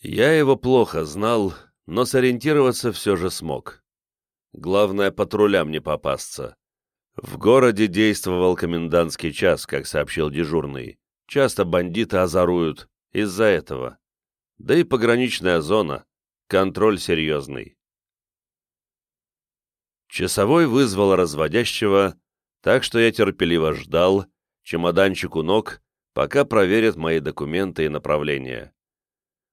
Я его плохо знал, но сориентироваться все же смог. Главное, патрулям не попасться. В городе действовал комендантский час, как сообщил дежурный. Часто бандиты озоруют из-за этого. Да и пограничная зона. Контроль серьезный. Часовой вызвал разводящего, так что я терпеливо ждал, чемоданчик у ног, пока проверят мои документы и направления.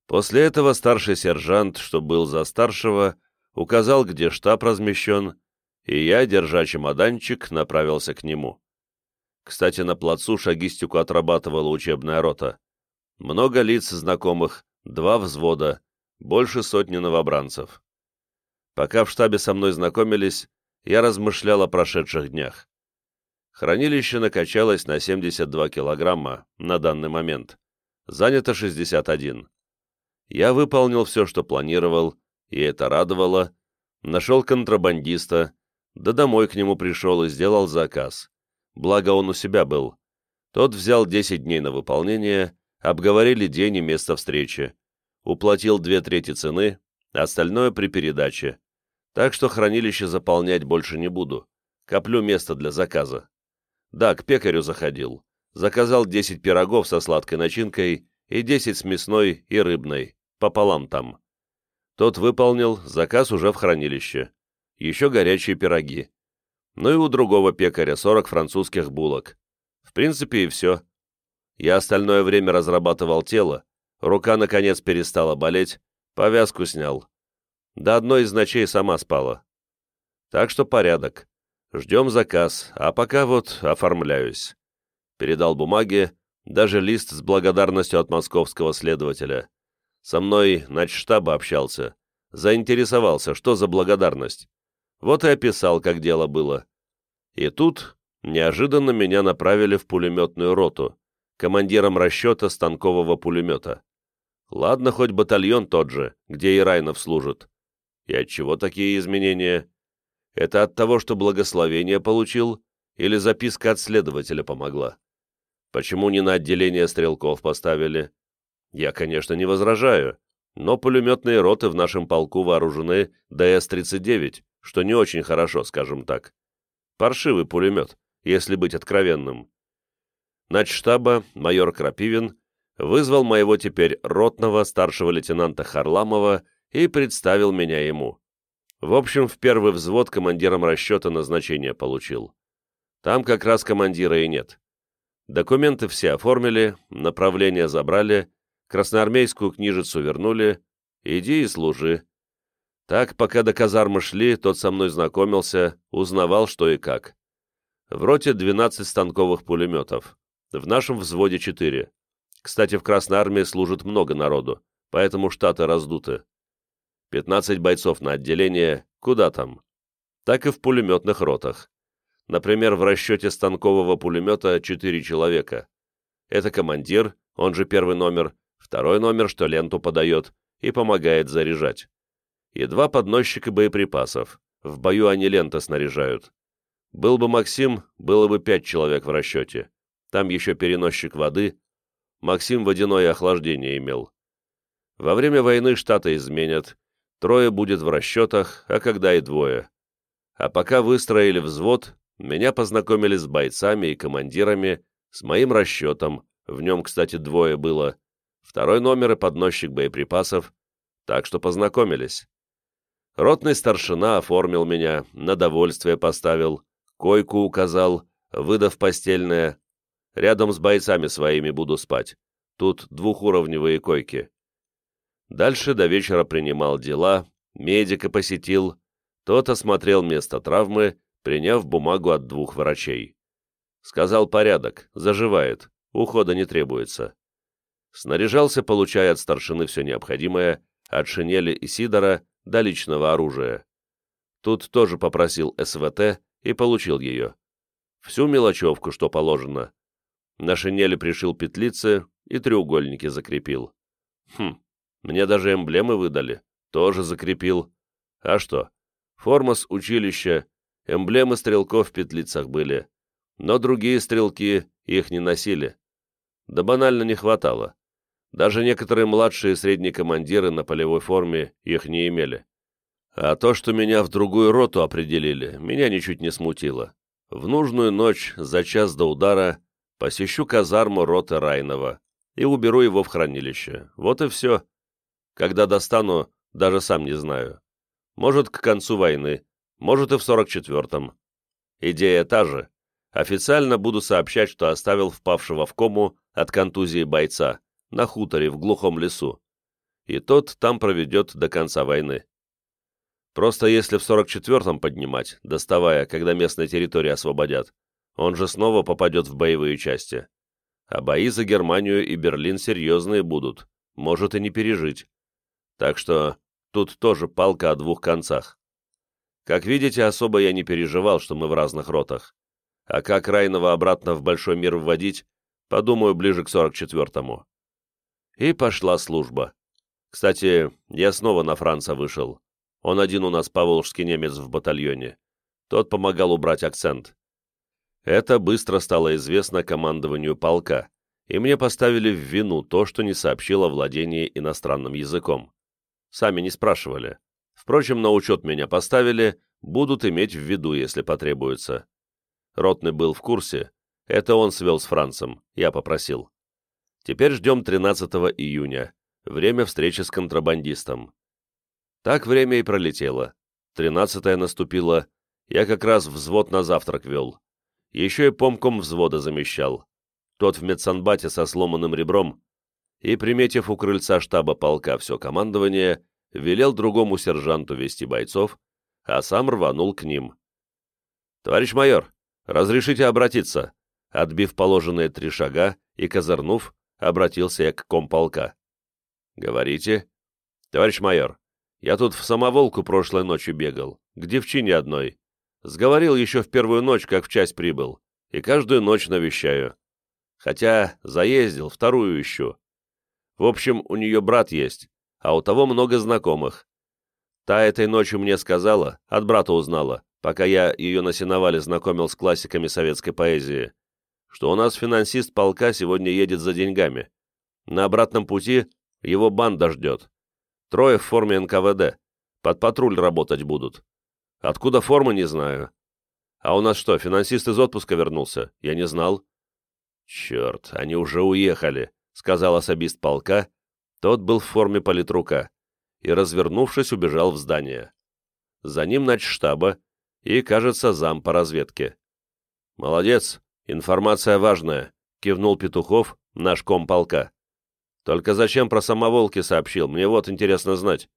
После этого старший сержант, что был за старшего, указал, где штаб размещен, и я, держа чемоданчик, направился к нему. Кстати, на плацу шагистику отрабатывала учебная рота. Много лиц знакомых, два взвода, больше сотни новобранцев. Пока в штабе со мной знакомились, я размышлял о прошедших днях. Хранилище накачалось на 72 килограмма на данный момент. Занято 61. Я выполнил все, что планировал, и это радовало. Нашел контрабандиста, да домой к нему пришел и сделал заказ. Благо он у себя был. Тот взял 10 дней на выполнение, обговорили день и место встречи. Уплатил две трети цены, остальное при передаче. Так что хранилище заполнять больше не буду. Коплю место для заказа. Да, к пекарю заходил. Заказал 10 пирогов со сладкой начинкой и 10 с мясной и рыбной, пополам там. Тот выполнил, заказ уже в хранилище. Еще горячие пироги. Ну и у другого пекаря 40 французских булок. В принципе и все. Я остальное время разрабатывал тело, рука наконец перестала болеть, повязку снял. До одной из ночей сама спала. Так что порядок. Ждем заказ, а пока вот оформляюсь. Передал бумаги, даже лист с благодарностью от московского следователя. Со мной начштаба общался. Заинтересовался, что за благодарность. Вот и описал, как дело было. И тут неожиданно меня направили в пулеметную роту, командиром расчета станкового пулемета. Ладно, хоть батальон тот же, где и Райнов служит. И от чего такие изменения? Это от того, что благословение получил, или записка от следователя помогла? Почему не на отделение стрелков поставили? Я, конечно, не возражаю, но пулеметные роты в нашем полку вооружены ДС-39, что не очень хорошо, скажем так. Паршивый пулемет, если быть откровенным. Начштаба майор Крапивин вызвал моего теперь ротного старшего лейтенанта Харламова и представил меня ему. В общем, в первый взвод командиром расчета назначение получил. Там как раз командира и нет. Документы все оформили, направление забрали, красноармейскую книжицу вернули, иди и служи. Так, пока до казармы шли, тот со мной знакомился, узнавал, что и как. В роте 12 станковых пулеметов, в нашем взводе 4. Кстати, в Красной Армии служит много народу, поэтому штаты раздуты. 15 бойцов на отделение, куда там? Так и в пулеметных ротах. Например, в расчете станкового пулемета 4 человека. Это командир, он же первый номер, второй номер, что ленту подает и помогает заряжать. И два подносчика боеприпасов. В бою они ленты снаряжают. Был бы Максим, было бы пять человек в расчете. Там еще переносчик воды. Максим водяное охлаждение имел. Во время войны штаты изменят, Трое будет в расчетах, а когда и двое. А пока выстроили взвод, меня познакомили с бойцами и командирами, с моим расчетом, в нем, кстати, двое было, второй номер и подносчик боеприпасов, так что познакомились. Ротный старшина оформил меня, на довольствие поставил, койку указал, выдав постельное. Рядом с бойцами своими буду спать. Тут двухуровневые койки. Дальше до вечера принимал дела, медика посетил, тот осмотрел место травмы, приняв бумагу от двух врачей. Сказал порядок, заживает, ухода не требуется. Снаряжался, получая от старшины все необходимое, от шинели и сидора до личного оружия. Тут тоже попросил СВТ и получил ее. Всю мелочевку, что положено. На шинели пришил петлицы и треугольники закрепил. Хм, мне даже эмблемы выдали. Тоже закрепил. А что? Форма с училища, эмблемы стрелков в петлицах были. Но другие стрелки их не носили. Да банально не хватало. Даже некоторые младшие и средние командиры на полевой форме их не имели. А то, что меня в другую роту определили, меня ничуть не смутило. В нужную ночь, за час до удара, посещу казарму роты Райнова и уберу его в хранилище. Вот и все. Когда достану, даже сам не знаю. Может, к концу войны, может и в 44-м. Идея та же. Официально буду сообщать, что оставил впавшего в кому от контузии бойца на хуторе в глухом лесу. И тот там проведет до конца войны. Просто если в 44-м поднимать, доставая, когда местные территории освободят, он же снова попадет в боевые части. А бои за Германию и Берлин серьезные будут, может и не пережить. Так что тут тоже палка о двух концах. Как видите, особо я не переживал, что мы в разных ротах. А как Райнова обратно в большой мир вводить, подумаю ближе к 44-му. И пошла служба. Кстати, я снова на Франца вышел. Он один у нас поволжский немец в батальоне. Тот помогал убрать акцент. Это быстро стало известно командованию полка, и мне поставили в вину то, что не сообщил о иностранным языком. Сами не спрашивали. Впрочем, на учет меня поставили, будут иметь в виду, если потребуется. Ротный был в курсе, это он свел с Францем, я попросил. Теперь ждем 13 июня, время встречи с контрабандистом. Так время и пролетело. 13 наступило, я как раз взвод на завтрак вел. Еще и помком взвода замещал. Тот в медсанбате со сломанным ребром, и, приметив у крыльца штаба полка все командование, велел другому сержанту вести бойцов, а сам рванул к ним. «Товарищ майор, разрешите обратиться?» Отбив положенные три шага и козырнув, обратился я к комполка. «Говорите?» «Товарищ майор, я тут в самоволку прошлой ночью бегал, к девчине одной. Сговорил еще в первую ночь, как в часть прибыл, и каждую ночь навещаю. Хотя заездил, вторую ищу. В общем, у нее брат есть, а у того много знакомых. Та этой ночью мне сказала, от брата узнала, пока я ее на сеновале знакомил с классиками советской поэзии, что у нас финансист полка сегодня едет за деньгами. На обратном пути его банда ждет. Трое в форме НКВД. Под патруль работать будут. Откуда форма, не знаю. А у нас что, финансист из отпуска вернулся? Я не знал. Черт, они уже уехали, сказал особист полка. Тот был в форме политрука и, развернувшись, убежал в здание. За ним штаба и, кажется, зам по разведке. «Молодец, информация важная», — кивнул Петухов, наш комполка. «Только зачем про самоволки сообщил? Мне вот интересно знать.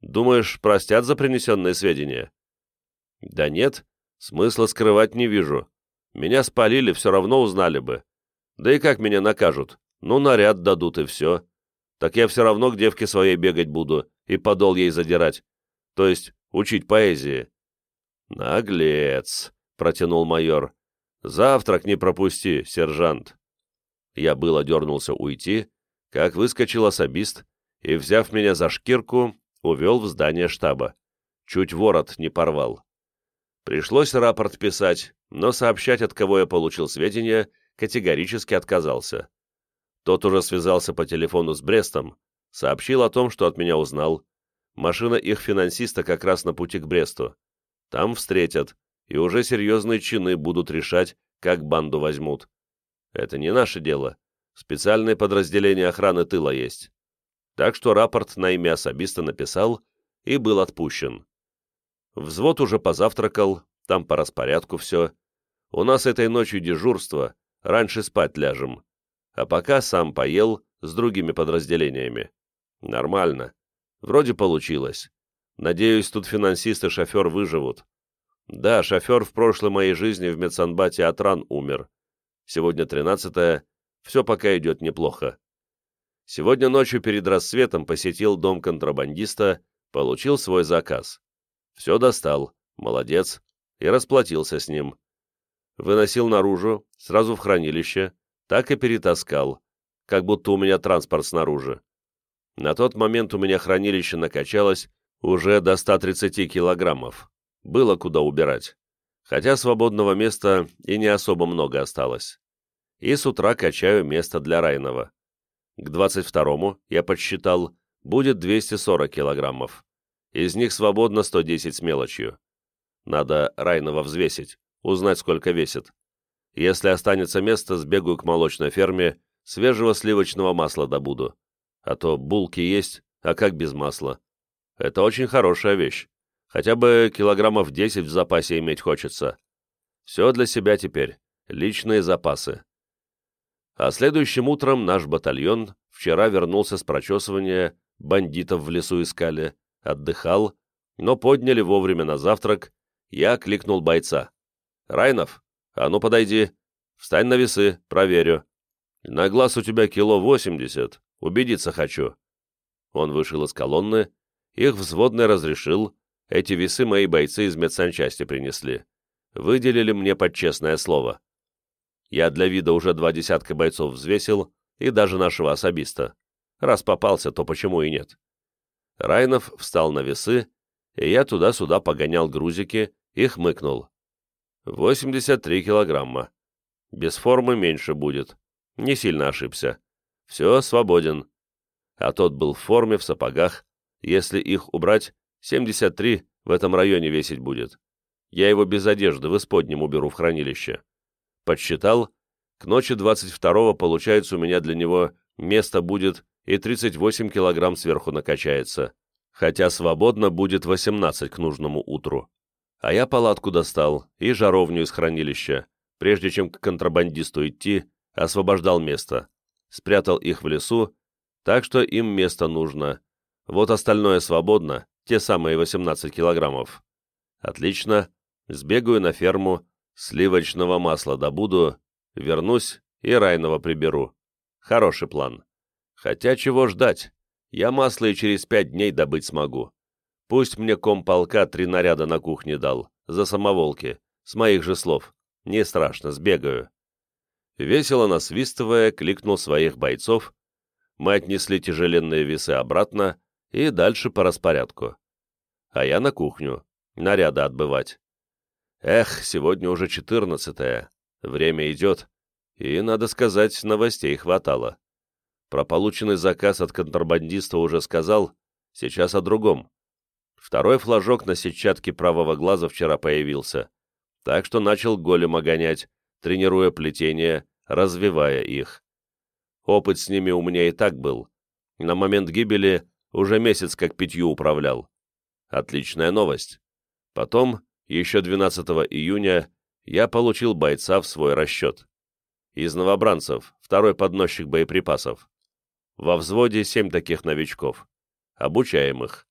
Думаешь, простят за принесенные сведения?» Да нет, смысла скрывать не вижу. Меня спалили, все равно узнали бы. Да и как меня накажут? Ну, наряд дадут и все. Так я все равно к девке своей бегать буду и подол ей задирать. То есть учить поэзии. Наглец, протянул майор. Завтрак не пропусти, сержант. Я было дернулся уйти, как выскочил особист и, взяв меня за шкирку, увел в здание штаба. Чуть ворот не порвал. Пришлось рапорт писать, но сообщать, от кого я получил сведения, категорически отказался. Тот уже связался по телефону с Брестом, сообщил о том, что от меня узнал. Машина их финансиста как раз на пути к Бресту. Там встретят, и уже серьезные чины будут решать, как банду возьмут. Это не наше дело. Специальное подразделение охраны тыла есть. Так что рапорт на имя особиста написал и был отпущен. Взвод уже позавтракал, там по распорядку все. У нас этой ночью дежурство, раньше спать ляжем. А пока сам поел с другими подразделениями. Нормально. Вроде получилось. Надеюсь, тут финансист и шофер выживут. Да, шофер в прошлой моей жизни в медсанбате от ран умер. Сегодня тринадцатое, все пока идет неплохо. Сегодня ночью перед рассветом посетил дом контрабандиста, получил свой заказ. Все достал, молодец, и расплатился с ним. Выносил наружу, сразу в хранилище, так и перетаскал, как будто у меня транспорт снаружи. На тот момент у меня хранилище накачалось уже до 130 килограммов. Было куда убирать. Хотя свободного места и не особо много осталось. И с утра качаю место для Райнова. К 22-му, я подсчитал, будет 240 килограммов. Из них свободно 110 с мелочью. Надо Райнова взвесить, узнать, сколько весит. Если останется место, сбегаю к молочной ферме, свежего сливочного масла добуду. А то булки есть, а как без масла? Это очень хорошая вещь. Хотя бы килограммов 10 в запасе иметь хочется. Все для себя теперь. Личные запасы. А следующим утром наш батальон вчера вернулся с прочесывания, бандитов в лесу искали, отдыхал, но подняли вовремя на завтрак, я кликнул бойца. «Райнов, а ну подойди, встань на весы, проверю. На глаз у тебя кило восемьдесят, убедиться хочу». Он вышел из колонны, их взводный разрешил, эти весы мои бойцы из медсанчасти принесли. Выделили мне под честное слово. Я для вида уже два десятка бойцов взвесил, и даже нашего особиста. Раз попался, то почему и нет? Райнов встал на весы, и я туда-сюда погонял грузики и хмыкнул. 83 килограмма. Без формы меньше будет. Не сильно ошибся. Все, свободен. А тот был в форме, в сапогах. Если их убрать, 73 в этом районе весить будет. Я его без одежды в исподнем уберу в хранилище. Подсчитал. К ночи 22-го, получается, у меня для него место будет и 38 килограмм сверху накачается. Хотя свободно будет 18 к нужному утру. А я палатку достал и жаровню из хранилища. Прежде чем к контрабандисту идти, освобождал место. Спрятал их в лесу, так что им место нужно. Вот остальное свободно, те самые 18 килограммов. Отлично. Сбегаю на ферму, сливочного масла добуду, вернусь и райного приберу. Хороший план. Хотя чего ждать? Я масло и через пять дней добыть смогу. Пусть мне комполка три наряда на кухне дал, за самоволки, с моих же слов. Не страшно, сбегаю. Весело насвистывая, кликнул своих бойцов. Мы отнесли тяжеленные весы обратно и дальше по распорядку. А я на кухню, наряды отбывать. Эх, сегодня уже четырнадцатое, время идет, и, надо сказать, новостей хватало. Про полученный заказ от контрабандиста уже сказал, сейчас о другом. Второй флажок на сетчатке правого глаза вчера появился, так что начал голема гонять, тренируя плетение, развивая их. Опыт с ними у меня и так был. На момент гибели уже месяц как пятью управлял. Отличная новость. Потом, еще 12 июня, я получил бойца в свой расчет. Из новобранцев, второй подносчик боеприпасов. Во взводе семь таких новичков. Обучаем их.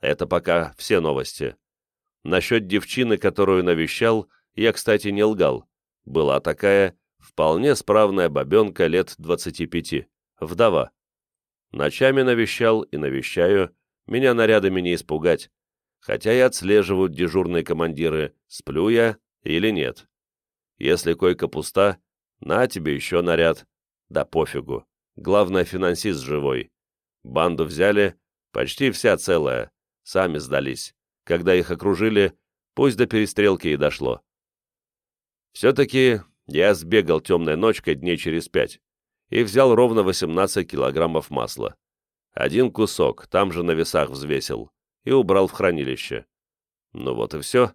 Это пока все новости. Насчет девчины, которую навещал, я, кстати, не лгал. Была такая, вполне справная бабенка лет 25, вдова. Ночами навещал и навещаю, меня нарядами не испугать, хотя и отслеживают дежурные командиры, сплю я или нет. Если койка пуста, на тебе еще наряд, да пофигу. Главное, финансист живой. Банду взяли, почти вся целая. Сами сдались. Когда их окружили, пусть до перестрелки и дошло. Все-таки я сбегал темной ночкой дней через пять и взял ровно 18 килограммов масла. Один кусок, там же на весах взвесил, и убрал в хранилище. Ну вот и все.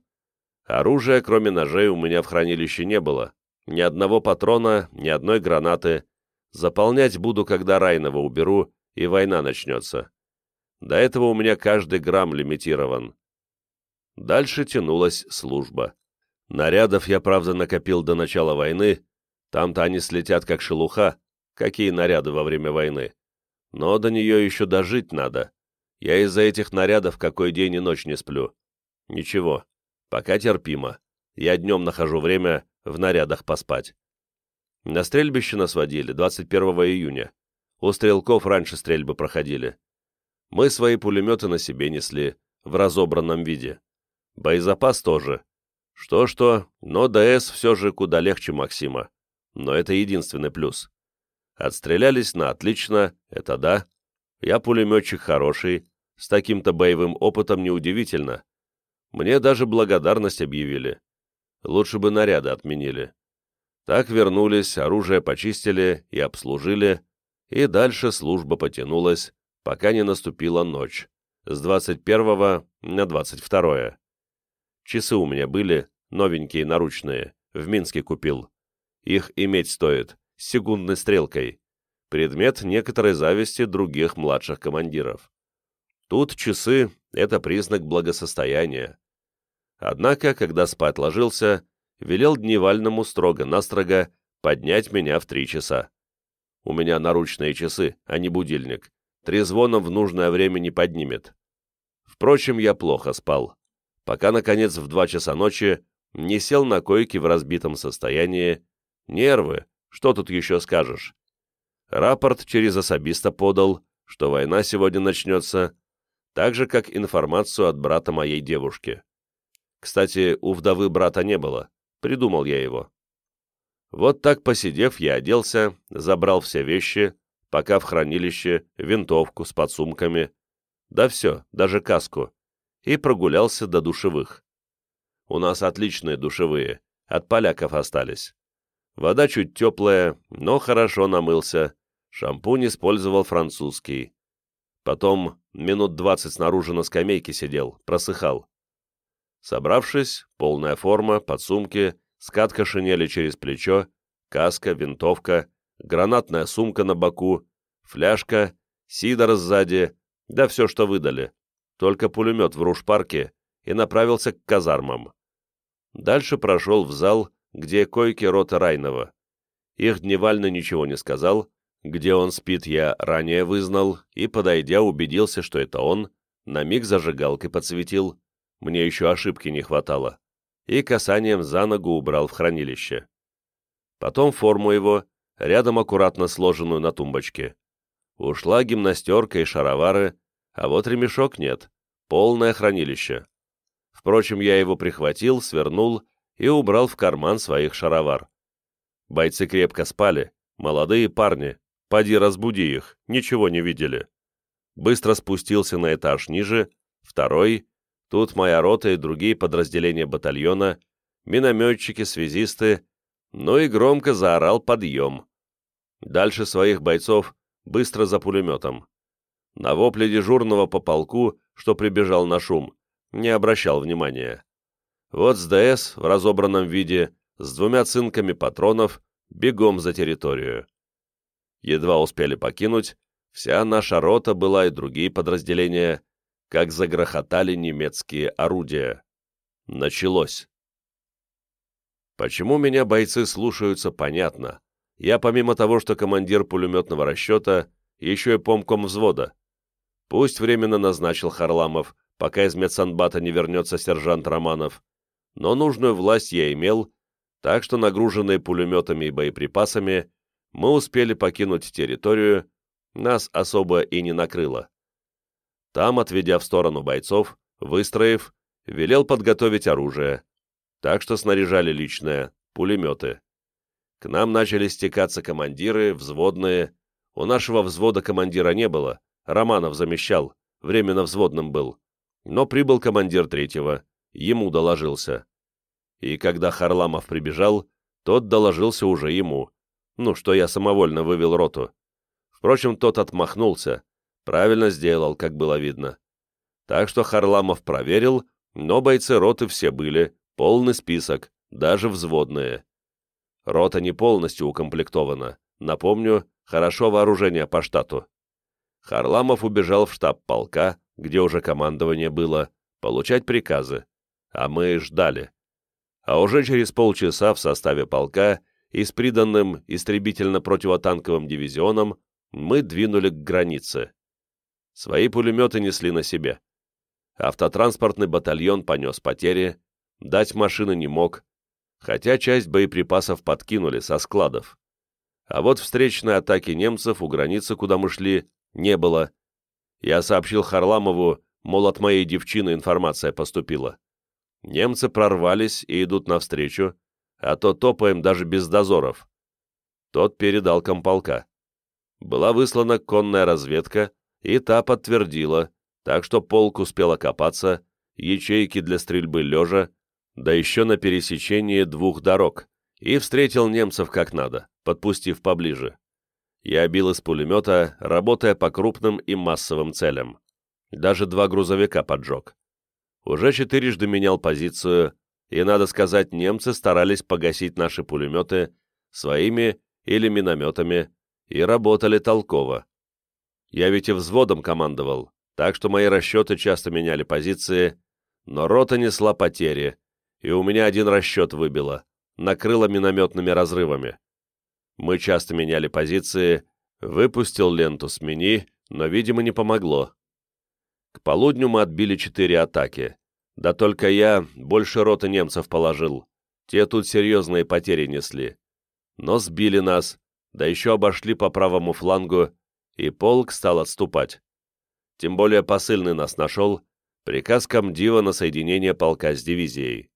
Оружия, кроме ножей, у меня в хранилище не было. Ни одного патрона, ни одной гранаты, Заполнять буду, когда Райнова уберу, и война начнется. До этого у меня каждый грамм лимитирован. Дальше тянулась служба. Нарядов я, правда, накопил до начала войны. Там-то они слетят как шелуха. Какие наряды во время войны? Но до нее еще дожить надо. Я из-за этих нарядов какой день и ночь не сплю. Ничего, пока терпимо. Я днем нахожу время в нарядах поспать. На стрельбище нас водили 21 июня. У стрелков раньше стрельбы проходили. Мы свои пулеметы на себе несли, в разобранном виде. Боезапас тоже. Что-что, но ДС все же куда легче Максима. Но это единственный плюс. Отстрелялись на отлично, это да. Я пулеметчик хороший, с таким-то боевым опытом неудивительно. Мне даже благодарность объявили. Лучше бы наряды отменили. Так вернулись, оружие почистили и обслужили, и дальше служба потянулась, пока не наступила ночь, с 21 на 22. Часы у меня были, новенькие наручные, в Минске купил. Их иметь стоит, секундной стрелкой. Предмет некоторой зависти других младших командиров. Тут часы — это признак благосостояния. Однако, когда спать ложился, велел Дневальному строго-настрого поднять меня в три часа. У меня наручные часы, а не будильник. Трезвоном в нужное время не поднимет. Впрочем, я плохо спал, пока, наконец, в два часа ночи не сел на койке в разбитом состоянии. Нервы, что тут еще скажешь? Рапорт через особиста подал, что война сегодня начнется, так же, как информацию от брата моей девушки. Кстати, у вдовы брата не было, придумал я его. Вот так посидев, я оделся, забрал все вещи, пока в хранилище, винтовку с подсумками, да все, даже каску, и прогулялся до душевых. У нас отличные душевые, от поляков остались. Вода чуть теплая, но хорошо намылся, шампунь использовал французский. Потом минут двадцать снаружи на скамейке сидел, просыхал. Собравшись, полная форма, подсумки, скатка шинели через плечо, каска, винтовка, гранатная сумка на боку, фляжка, сидор сзади, да все, что выдали. Только пулемет в руш-парке и направился к казармам. Дальше прошел в зал, где койки рота Райнова. Их дневально ничего не сказал, где он спит, я ранее вызнал, и, подойдя, убедился, что это он, на миг зажигалкой подсветил, мне еще ошибки не хватало, и касанием за ногу убрал в хранилище. Потом форму его, рядом аккуратно сложенную на тумбочке. Ушла гимнастерка и шаровары, а вот ремешок нет, полное хранилище. Впрочем, я его прихватил, свернул и убрал в карман своих шаровар. Бойцы крепко спали, молодые парни, поди разбуди их, ничего не видели. Быстро спустился на этаж ниже, второй, тут моя рота и другие подразделения батальона, минометчики, связисты, ну и громко заорал подъем. Дальше своих бойцов быстро за пулеметом. На вопли дежурного по полку, что прибежал на шум, не обращал внимания. Вот с ДС в разобранном виде, с двумя цинками патронов, бегом за территорию. Едва успели покинуть, вся наша рота была и другие подразделения, как загрохотали немецкие орудия. Началось. Почему меня бойцы слушаются, понятно. Я помимо того, что командир пулеметного расчета, еще и помком взвода. Пусть временно назначил Харламов, пока из медсанбата не вернется сержант Романов, но нужную власть я имел, так что нагруженные пулеметами и боеприпасами мы успели покинуть территорию, нас особо и не накрыло. Там, отведя в сторону бойцов, выстроив, велел подготовить оружие, так что снаряжали личное, пулеметы. К нам начали стекаться командиры, взводные. У нашего взвода командира не было, Романов замещал, временно взводным был. Но прибыл командир третьего, ему доложился. И когда Харламов прибежал, тот доложился уже ему. Ну, что я самовольно вывел роту. Впрочем, тот отмахнулся. Правильно сделал, как было видно. Так что Харламов проверил, но бойцы роты все были, полный список, даже взводные. Рота не полностью укомплектована. Напомню, хорошо вооружение по штату. Харламов убежал в штаб полка, где уже командование было, получать приказы, а мы ждали. А уже через полчаса в составе полка и с приданным истребительно-противотанковым дивизионом мы двинули к границе. Свои пулеметы несли на себе. Автотранспортный батальон понес потери, дать машины не мог, хотя часть боеприпасов подкинули со складов. А вот встречной атаки немцев у границы, куда мы шли, не было. Я сообщил Харламову, мол, от моей девчины информация поступила. Немцы прорвались и идут навстречу, а то топаем даже без дозоров. Тот передал комполка. Была выслана конная разведка, и та подтвердила, так что полк успел окопаться, ячейки для стрельбы лежа, да еще на пересечении двух дорог, и встретил немцев как надо, подпустив поближе. Я бил из пулемета, работая по крупным и массовым целям. Даже два грузовика поджег. Уже четырежды менял позицию, и, надо сказать, немцы старались погасить наши пулеметы своими или минометами и работали толково. Я ведь и взводом командовал, так что мои расчеты часто меняли позиции, но рота несла потери, и у меня один расчет выбило, накрыло минометными разрывами. Мы часто меняли позиции, выпустил ленту «Смени», но, видимо, не помогло. К полудню мы отбили четыре атаки. Да только я больше роты немцев положил. Те тут серьезные потери несли. Но сбили нас, да еще обошли по правому флангу, и полк стал отступать. Тем более посыльный нас нашел, приказ комдива на соединение полка с дивизией.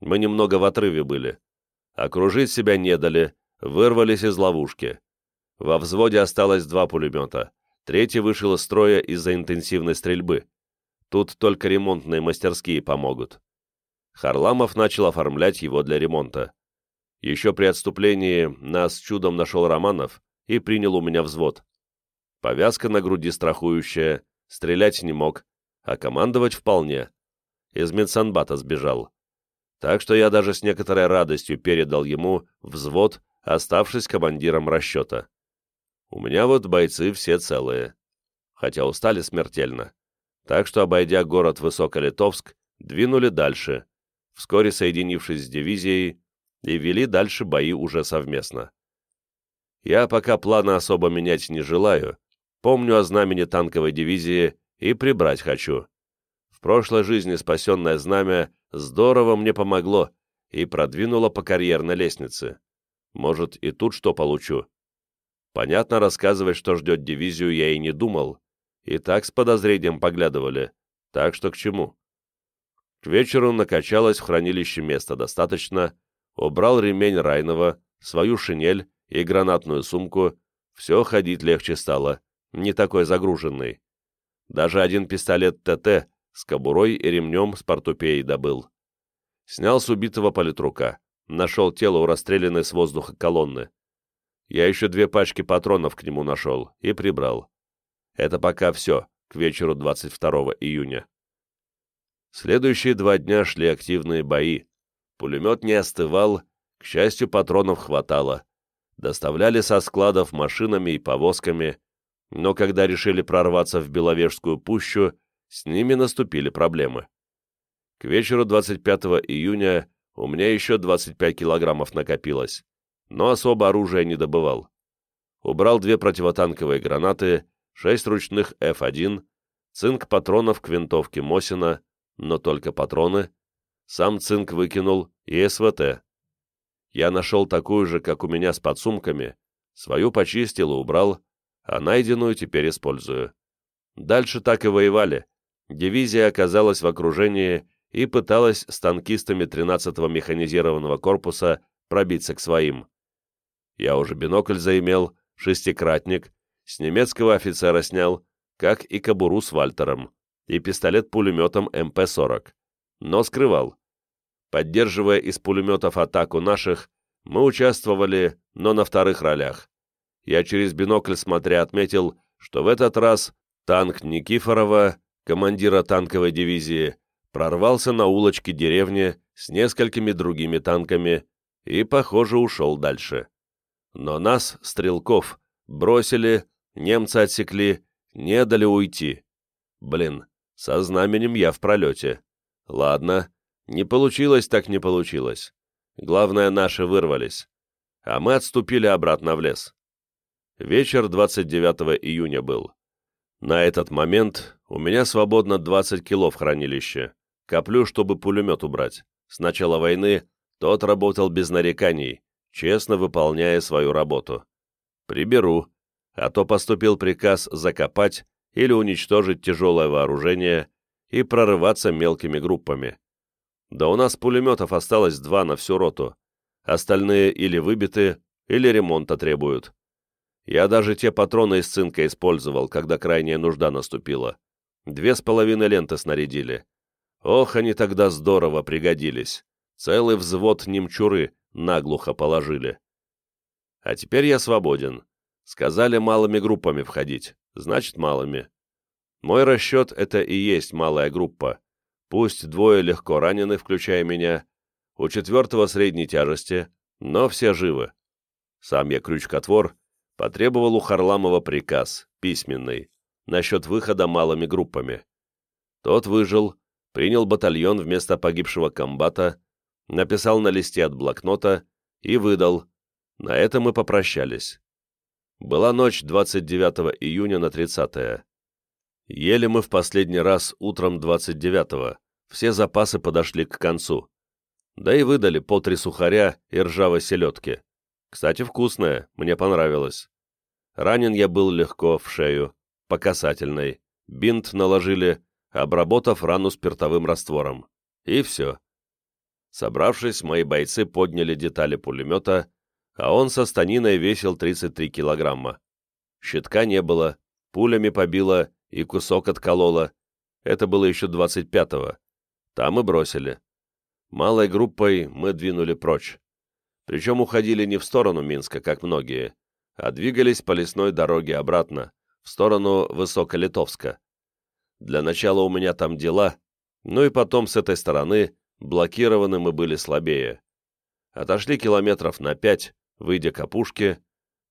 Мы немного в отрыве были. Окружить себя не дали, вырвались из ловушки. Во взводе осталось два пулемета. Третий вышел из строя из-за интенсивной стрельбы. Тут только ремонтные мастерские помогут. Харламов начал оформлять его для ремонта. Еще при отступлении нас чудом нашел Романов и принял у меня взвод. Повязка на груди страхующая, стрелять не мог, а командовать вполне. Из медсанбата сбежал. Так что я даже с некоторой радостью передал ему взвод, оставшись командиром расчета. У меня вот бойцы все целые, хотя устали смертельно. Так что, обойдя город Высоколитовск, двинули дальше, вскоре соединившись с дивизией, и вели дальше бои уже совместно. Я пока планы особо менять не желаю, помню о знамени танковой дивизии и прибрать хочу. В прошлой жизни спасенное знамя здорово мне помогло и продвинуло по карьерной лестнице. Может, и тут что получу. Понятно, рассказывать, что ждет дивизию, я и не думал. И так с подозрением поглядывали. Так что к чему? К вечеру накачалось в хранилище места достаточно, убрал ремень Райнова, свою шинель и гранатную сумку, все ходить легче стало, не такой загруженный. Даже один пистолет ТТ с кобурой и ремнем с портупеей добыл. Снял с убитого политрука, нашел тело у расстрелянной с воздуха колонны. Я еще две пачки патронов к нему нашел и прибрал. Это пока все, к вечеру 22 июня. Следующие два дня шли активные бои. Пулемет не остывал, к счастью, патронов хватало. Доставляли со складов машинами и повозками, но когда решили прорваться в Беловежскую пущу, с ними наступили проблемы. К вечеру 25 июня у меня еще 25 килограммов накопилось но особо оружия не добывал. Убрал две противотанковые гранаты, шесть ручных F1, цинк патронов к винтовке Мосина, но только патроны, сам цинк выкинул и СВТ. Я нашел такую же, как у меня с подсумками, свою почистил и убрал, а найденную теперь использую. Дальше так и воевали. Дивизия оказалась в окружении и пыталась с танкистами 13-го механизированного корпуса пробиться к своим. Я уже бинокль заимел, шестикратник, с немецкого офицера снял, как и кобуру с Вальтером, и пистолет-пулеметом МП-40, но скрывал. Поддерживая из пулеметов атаку наших, мы участвовали, но на вторых ролях. Я через бинокль смотря отметил, что в этот раз танк Никифорова, командира танковой дивизии, прорвался на улочке деревни с несколькими другими танками и, похоже, ушел дальше. Но нас, стрелков, бросили, немцы отсекли, не дали уйти. Блин, со знаменем я в пролете. Ладно, не получилось так не получилось. Главное, наши вырвались. А мы отступили обратно в лес. Вечер 29 июня был. На этот момент у меня свободно 20 кило в хранилище. Коплю, чтобы пулемет убрать. С начала войны тот работал без нареканий, честно выполняя свою работу. Приберу, а то поступил приказ закопать или уничтожить тяжелое вооружение и прорываться мелкими группами. Да у нас пулеметов осталось два на всю роту. Остальные или выбиты, или ремонта требуют. Я даже те патроны из цинка использовал, когда крайняя нужда наступила. Две с половиной ленты снарядили. Ох, они тогда здорово пригодились. Целый взвод немчуры наглухо положили. А теперь я свободен. Сказали малыми группами входить, значит малыми. Мой расчет — это и есть малая группа. Пусть двое легко ранены, включая меня, у четвертого средней тяжести, но все живы. Сам я крючкотвор, потребовал у Харламова приказ, письменный, насчет выхода малыми группами. Тот выжил, принял батальон вместо погибшего комбата, написал на листе от блокнота и выдал. На этом мы попрощались. Была ночь 29 июня на 30 Ели мы в последний раз утром 29-го, все запасы подошли к концу. Да и выдали по три сухаря и ржавой селедки. Кстати, вкусная, мне понравилось. Ранен я был легко в шею, по касательной. Бинт наложили, обработав рану спиртовым раствором. И все. Собравшись, мои бойцы подняли детали пулемета, а он со станиной весил 33 килограмма. Щитка не было, пулями побило и кусок откололо. Это было еще 25-го. Там и бросили. Малой группой мы двинули прочь. Причем уходили не в сторону Минска, как многие, а двигались по лесной дороге обратно, в сторону Высоколитовска. Для начала у меня там дела, ну и потом с этой стороны блокированы мы были слабее. Отошли километров на пять, выйдя к опушке.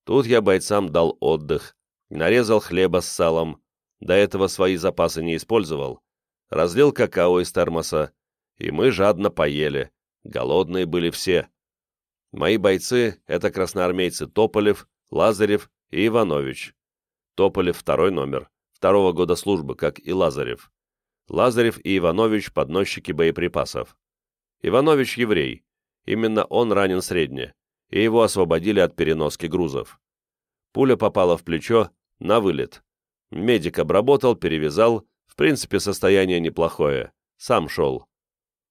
Тут я бойцам дал отдых, нарезал хлеба с салом, до этого свои запасы не использовал, разлил какао из термоса, и мы жадно поели, голодные были все. Мои бойцы — это красноармейцы Тополев, Лазарев и Иванович. Тополев — второй номер, второго года службы, как и Лазарев. Лазарев и Иванович — подносчики боеприпасов. Иванович — еврей, именно он ранен средне, и его освободили от переноски грузов. Пуля попала в плечо, на вылет. Медик обработал, перевязал, в принципе, состояние неплохое, сам шел.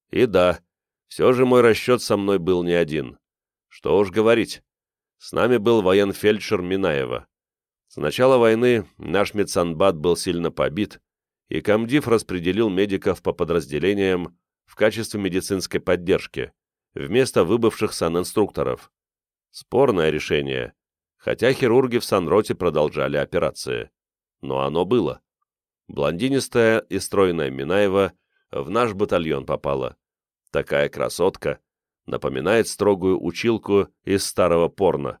И да, все же мой расчет со мной был не один. Что уж говорить. С нами был военфельдшер Минаева. С начала войны наш медсанбат был сильно побит, и комдив распределил медиков по подразделениям в качестве медицинской поддержки, вместо выбывших санинструкторов. Спорное решение, хотя хирурги в санроте продолжали операции. Но оно было. Блондинистая и стройная Минаева в наш батальон попала. Такая красотка, напоминает строгую училку из старого порно.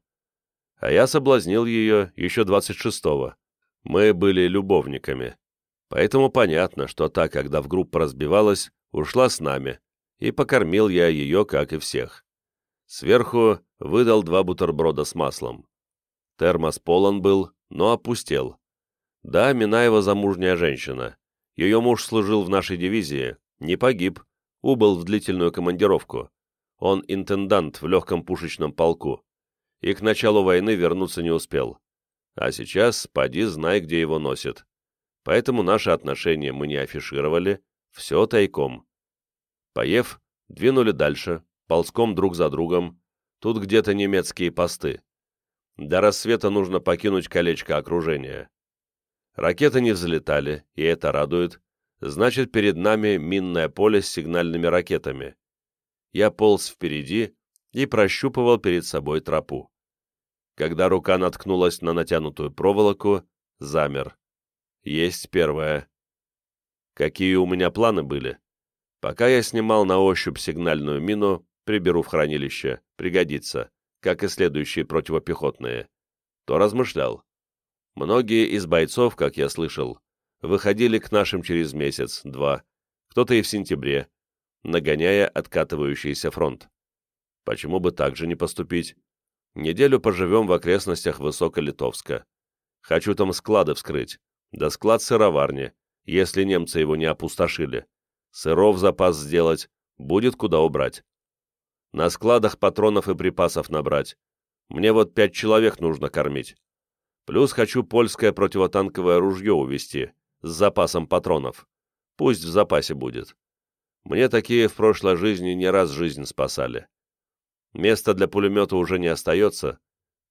А я соблазнил ее еще 26-го. Мы были любовниками. Поэтому понятно, что та, когда в группу разбивалась, ушла с нами, и покормил я ее, как и всех. Сверху выдал два бутерброда с маслом. Термос полон был, но опустел. Да, Минаева замужняя женщина. Ее муж служил в нашей дивизии, не погиб, убыл в длительную командировку. Он интендант в легком пушечном полку. И к началу войны вернуться не успел. А сейчас, поди, знай, где его носит. Поэтому наши отношения мы не афишировали, все тайком. Поев, двинули дальше, ползком друг за другом. Тут где-то немецкие посты. До рассвета нужно покинуть колечко окружения. Ракеты не взлетали, и это радует. Значит, перед нами минное поле с сигнальными ракетами. Я полз впереди и прощупывал перед собой тропу. Когда рука наткнулась на натянутую проволоку, замер. Есть первое. Какие у меня планы были? Пока я снимал на ощупь сигнальную мину, приберу в хранилище, пригодится, как и следующие противопехотные, то размышлял. Многие из бойцов, как я слышал, выходили к нашим через месяц, два, кто-то и в сентябре, нагоняя откатывающийся фронт. Почему бы так же не поступить? Неделю поживем в окрестностях Высоколитовска. Хочу там склады вскрыть, да склад сыроварни, если немцы его не опустошили. Сыров запас сделать, будет куда убрать. На складах патронов и припасов набрать. Мне вот пять человек нужно кормить. Плюс хочу польское противотанковое ружье увезти, с запасом патронов. Пусть в запасе будет. Мне такие в прошлой жизни не раз жизнь спасали. Места для пулемета уже не остается,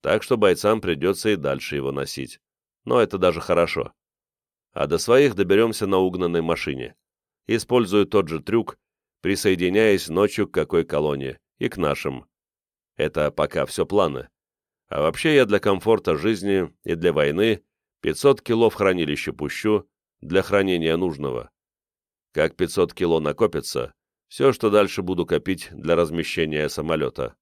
так что бойцам придется и дальше его носить. Но это даже хорошо. А до своих доберемся на угнанной машине. Использую тот же трюк, присоединяясь ночью к какой колонии, и к нашим. Это пока все планы А вообще я для комфорта жизни и для войны 500 кило в хранилище пущу для хранения нужного. Как 500 кило накопится, все, что дальше буду копить для размещения самолета.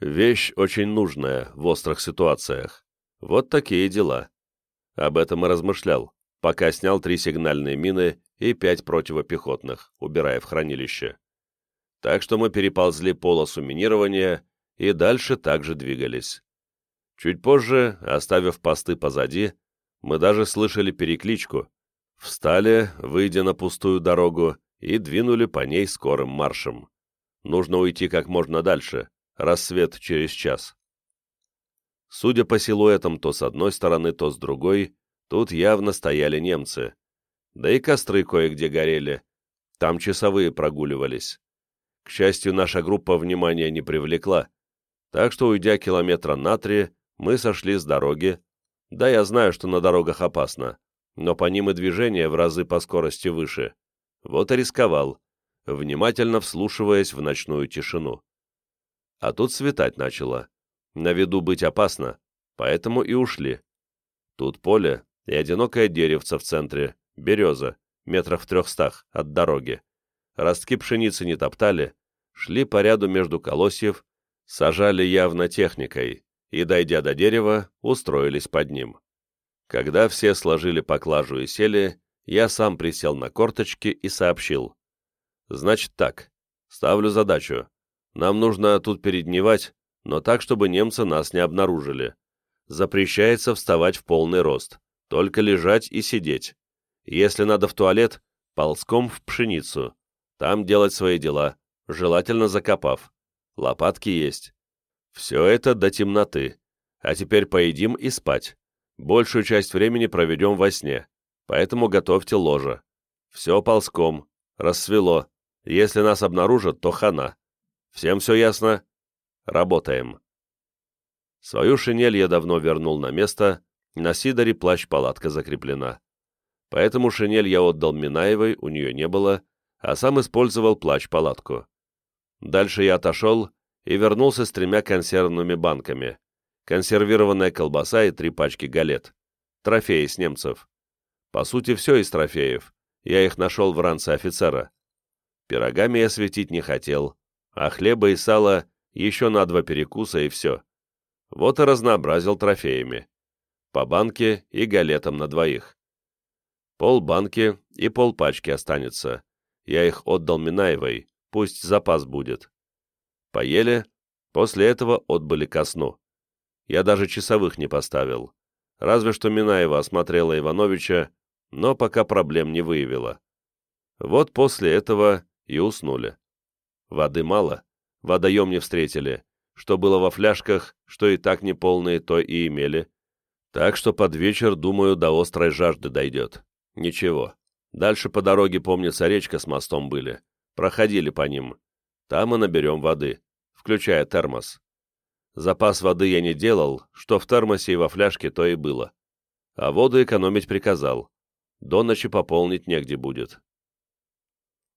Вещь очень нужная в острых ситуациях. Вот такие дела. Об этом и размышлял, пока снял три сигнальные мины и пять противопехотных, убирая в хранилище. Так что мы переползли полосу минирования и дальше также двигались. Чуть позже, оставив посты позади, мы даже слышали перекличку. Встали, выйдя на пустую дорогу, и двинули по ней скорым маршем. Нужно уйти как можно дальше, рассвет через час. Судя по силуэтам то с одной стороны, то с другой, тут явно стояли немцы. Да и костры кое-где горели. Там часовые прогуливались. К счастью, наша группа внимания не привлекла, так что, уйдя километра на три, мы сошли с дороги. Да, я знаю, что на дорогах опасно, но по ним и движение в разы по скорости выше. Вот и рисковал, внимательно вслушиваясь в ночную тишину. А тут светать начало. На виду быть опасно, поэтому и ушли. Тут поле и одинокое деревце в центре, береза, метрах в трехстах от дороги. Ростки пшеницы не топтали, шли по ряду между колосьев, сажали явно техникой и, дойдя до дерева, устроились под ним. Когда все сложили поклажу и сели, я сам присел на корточки и сообщил. «Значит так, ставлю задачу. Нам нужно тут передневать, но так, чтобы немцы нас не обнаружили. Запрещается вставать в полный рост, только лежать и сидеть. Если надо в туалет, ползком в пшеницу. Там делать свои дела, желательно закопав. Лопатки есть. Все это до темноты. А теперь поедим и спать. Большую часть времени проведем во сне, поэтому готовьте ложа. Все ползком. Рассвело. Если нас обнаружат, то хана. Всем все ясно? Работаем. Свою шинель я давно вернул на место, на Сидоре плащ-палатка закреплена. Поэтому шинель я отдал Минаевой, у нее не было, а сам использовал плащ-палатку. Дальше я отошел и вернулся с тремя консервными банками. Консервированная колбаса и три пачки галет. Трофеи с немцев. По сути, все из трофеев. Я их нашел в ранце офицера. Пирогами я светить не хотел, а хлеба и сала еще на два перекуса и все. Вот и разнообразил трофеями. По банке и галетам на двоих. Пол банки и пол пачки останется. Я их отдал Минаевой, пусть запас будет. Поели, после этого отбыли ко сну. Я даже часовых не поставил. Разве что Минаева осмотрела Ивановича, но пока проблем не выявила. Вот после этого и уснули. Воды мало, водоем не встретили. Что было во фляжках, что и так неполные, то и имели. Так что под вечер, думаю, до острой жажды дойдет. Ничего. Дальше по дороге, помнится, речка с мостом были. Проходили по ним. Там мы наберем воды, включая термос. Запас воды я не делал, что в термосе и во фляжке то и было. А воду экономить приказал. До ночи пополнить негде будет.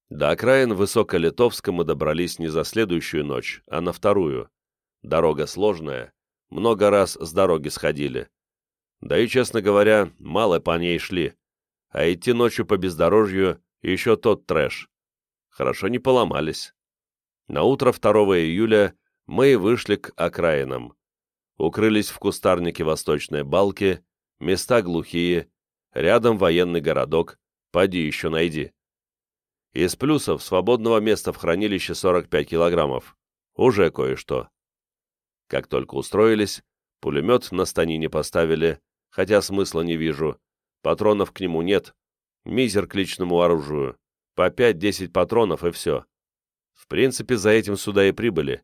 До окраин Высоколитовска мы добрались не за следующую ночь, а на вторую. Дорога сложная, много раз с дороги сходили. Да и, честно говоря, мало по ней шли. А идти ночью по бездорожью еще тот трэш. Хорошо не поломались. На утро 2 июля мы вышли к окраинам. Укрылись в кустарнике Восточной Балки, места глухие, рядом военный городок, поди еще найди. Из плюсов свободного места в хранилище 45 килограммов. Уже кое-что. Как только устроились, пулемет на станине поставили, хотя смысла не вижу. Патронов к нему нет. Мизер к личному оружию. По 5-10 патронов и все. В принципе, за этим сюда и прибыли.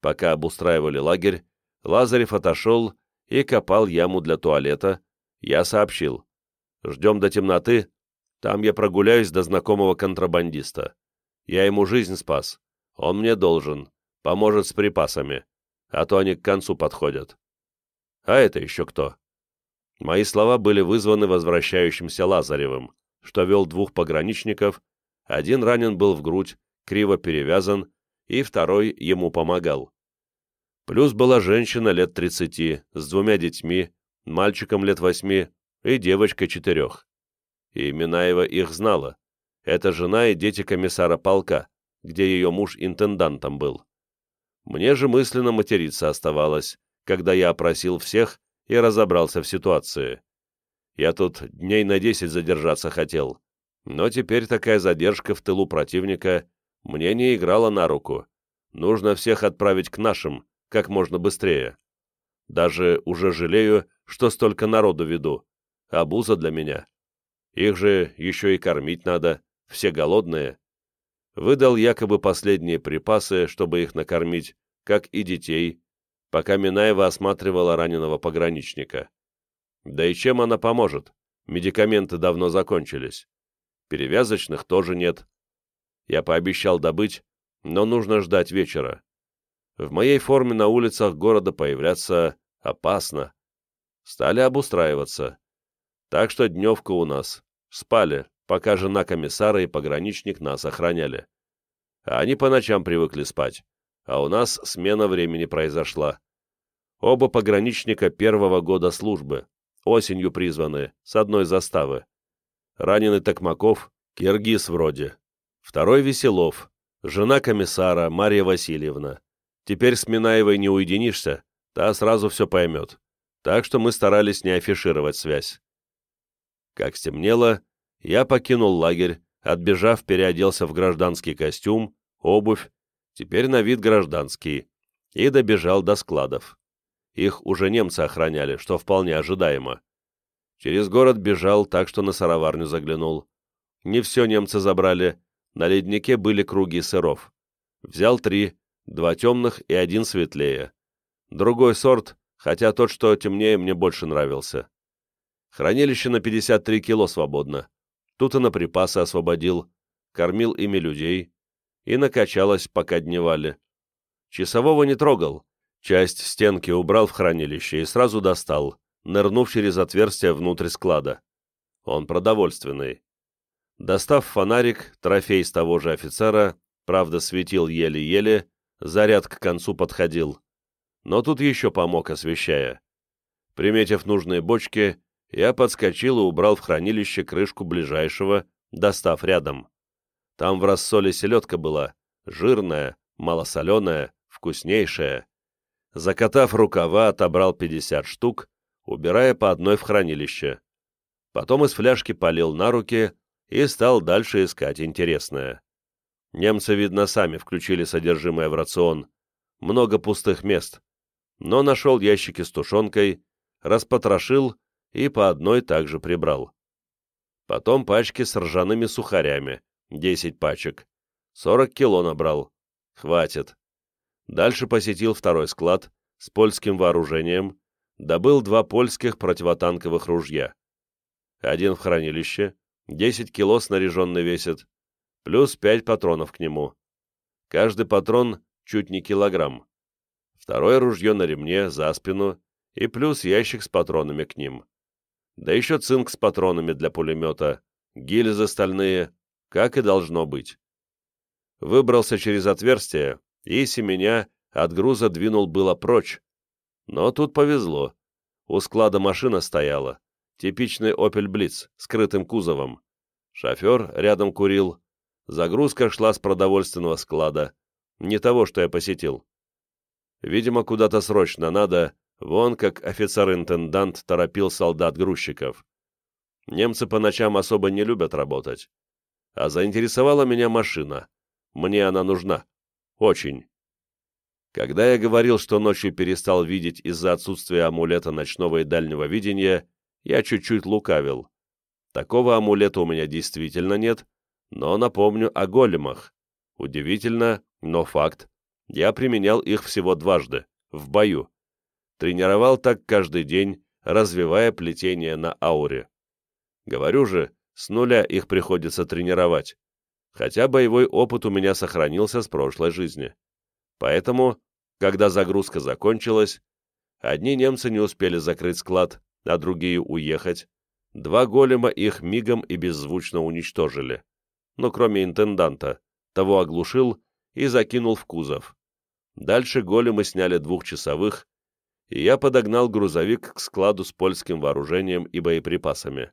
Пока обустраивали лагерь, Лазарев отошел и копал яму для туалета. Я сообщил. Ждем до темноты, там я прогуляюсь до знакомого контрабандиста. Я ему жизнь спас. Он мне должен. Поможет с припасами. А то они к концу подходят. А это еще кто? Мои слова были вызваны возвращающимся Лазаревым, что вел двух пограничников. Один ранен был в грудь, криво перевязан, и второй ему помогал. Плюс была женщина лет 30 с двумя детьми, мальчиком лет восьми и девочкой четырех. И Минаева их знала. Это жена и дети комиссара полка, где ее муж интендантом был. Мне же мысленно материться оставалось, когда я опросил всех и разобрался в ситуации. Я тут дней на десять задержаться хотел, но теперь такая задержка в тылу противника мне не играла на руку. Нужно всех отправить к нашим, как можно быстрее. Даже уже жалею, что столько народу веду. Обуза для меня. Их же еще и кормить надо, все голодные. Выдал якобы последние припасы, чтобы их накормить, как и детей, пока Минаева осматривала раненого пограничника. Да и чем она поможет? Медикаменты давно закончились. Перевязочных тоже нет. Я пообещал добыть, но нужно ждать вечера. В моей форме на улицах города появляться опасно. Стали обустраиваться. Так что дневка у нас. Спали, пока жена комиссара и пограничник нас охраняли. А они по ночам привыкли спать, а у нас смена времени произошла. Оба пограничника первого года службы, осенью призваны, с одной заставы. Раненый Токмаков, киргиз вроде. Второй Веселов, жена комиссара Марья Васильевна. Теперь с Минаевой не уединишься, та сразу все поймет. Так что мы старались не афишировать связь. Как стемнело, я покинул лагерь, отбежав, переоделся в гражданский костюм, обувь, теперь на вид гражданский, и добежал до складов. Их уже немцы охраняли, что вполне ожидаемо. Через город бежал, так что на сыроварню заглянул. Не все немцы забрали, на леднике были круги сыров. Взял три, два темных и один светлее. Другой сорт, хотя тот, что темнее, мне больше нравился. Хранилище на 53 кило свободно. Тут и на припасы освободил, кормил ими людей, и накачалось, пока дневали. Часового не трогал, часть стенки убрал в хранилище и сразу достал, нырнув через отверстие внутрь склада. Он продовольственный. Достав фонарик, трофей с того же офицера, правда, светил еле-еле, заряд к концу подходил. Но тут еще помог, освещая. Приметив нужные бочки, я подскочил и убрал в хранилище крышку ближайшего, достав рядом. Там в рассоле селедка была, жирная, малосоленая, вкуснейшая. Закатав рукава, отобрал 50 штук, убирая по одной в хранилище. Потом из фляжки полил на руки и стал дальше искать интересное. Немцы, видно, сами включили содержимое в рацион. Много пустых мест. Но нашел ящики с тушенкой, распотрошил и по одной также прибрал. Потом пачки с ржаными сухарями, 10 пачек. 40 кило набрал. Хватит. Дальше посетил второй склад с польским вооружением, добыл два польских противотанковых ружья. Один в хранилище, 10 кило снаряженный весит, плюс 5 патронов к нему. Каждый патрон чуть не килограмм. Второе ружье на ремне, за спину, и плюс ящик с патронами к ним да еще цинк с патронами для пулемета, гильзы стальные, как и должно быть. Выбрался через отверстие и, семеня, от груза двинул было прочь. Но тут повезло. У склада машина стояла, типичный Opel Blitz, скрытым кузовом. Шофер рядом курил. Загрузка шла с продовольственного склада, не того, что я посетил. Видимо, куда-то срочно надо, Вон как офицер-интендант торопил солдат-грузчиков. Немцы по ночам особо не любят работать. А заинтересовала меня машина. Мне она нужна. Очень. Когда я говорил, что ночью перестал видеть из-за отсутствия амулета ночного и дальнего видения, я чуть-чуть лукавил. Такого амулета у меня действительно нет, но напомню о големах. Удивительно, но факт. Я применял их всего дважды, в бою. Тренировал так каждый день, развивая плетение на ауре. Говорю же, с нуля их приходится тренировать, хотя боевой опыт у меня сохранился с прошлой жизни. Поэтому, когда загрузка закончилась, одни немцы не успели закрыть склад, а другие уехать, два голема их мигом и беззвучно уничтожили. Ну, кроме интенданта, того оглушил и закинул в кузов. Дальше големы сняли двухчасовых, и я подогнал грузовик к складу с польским вооружением и боеприпасами.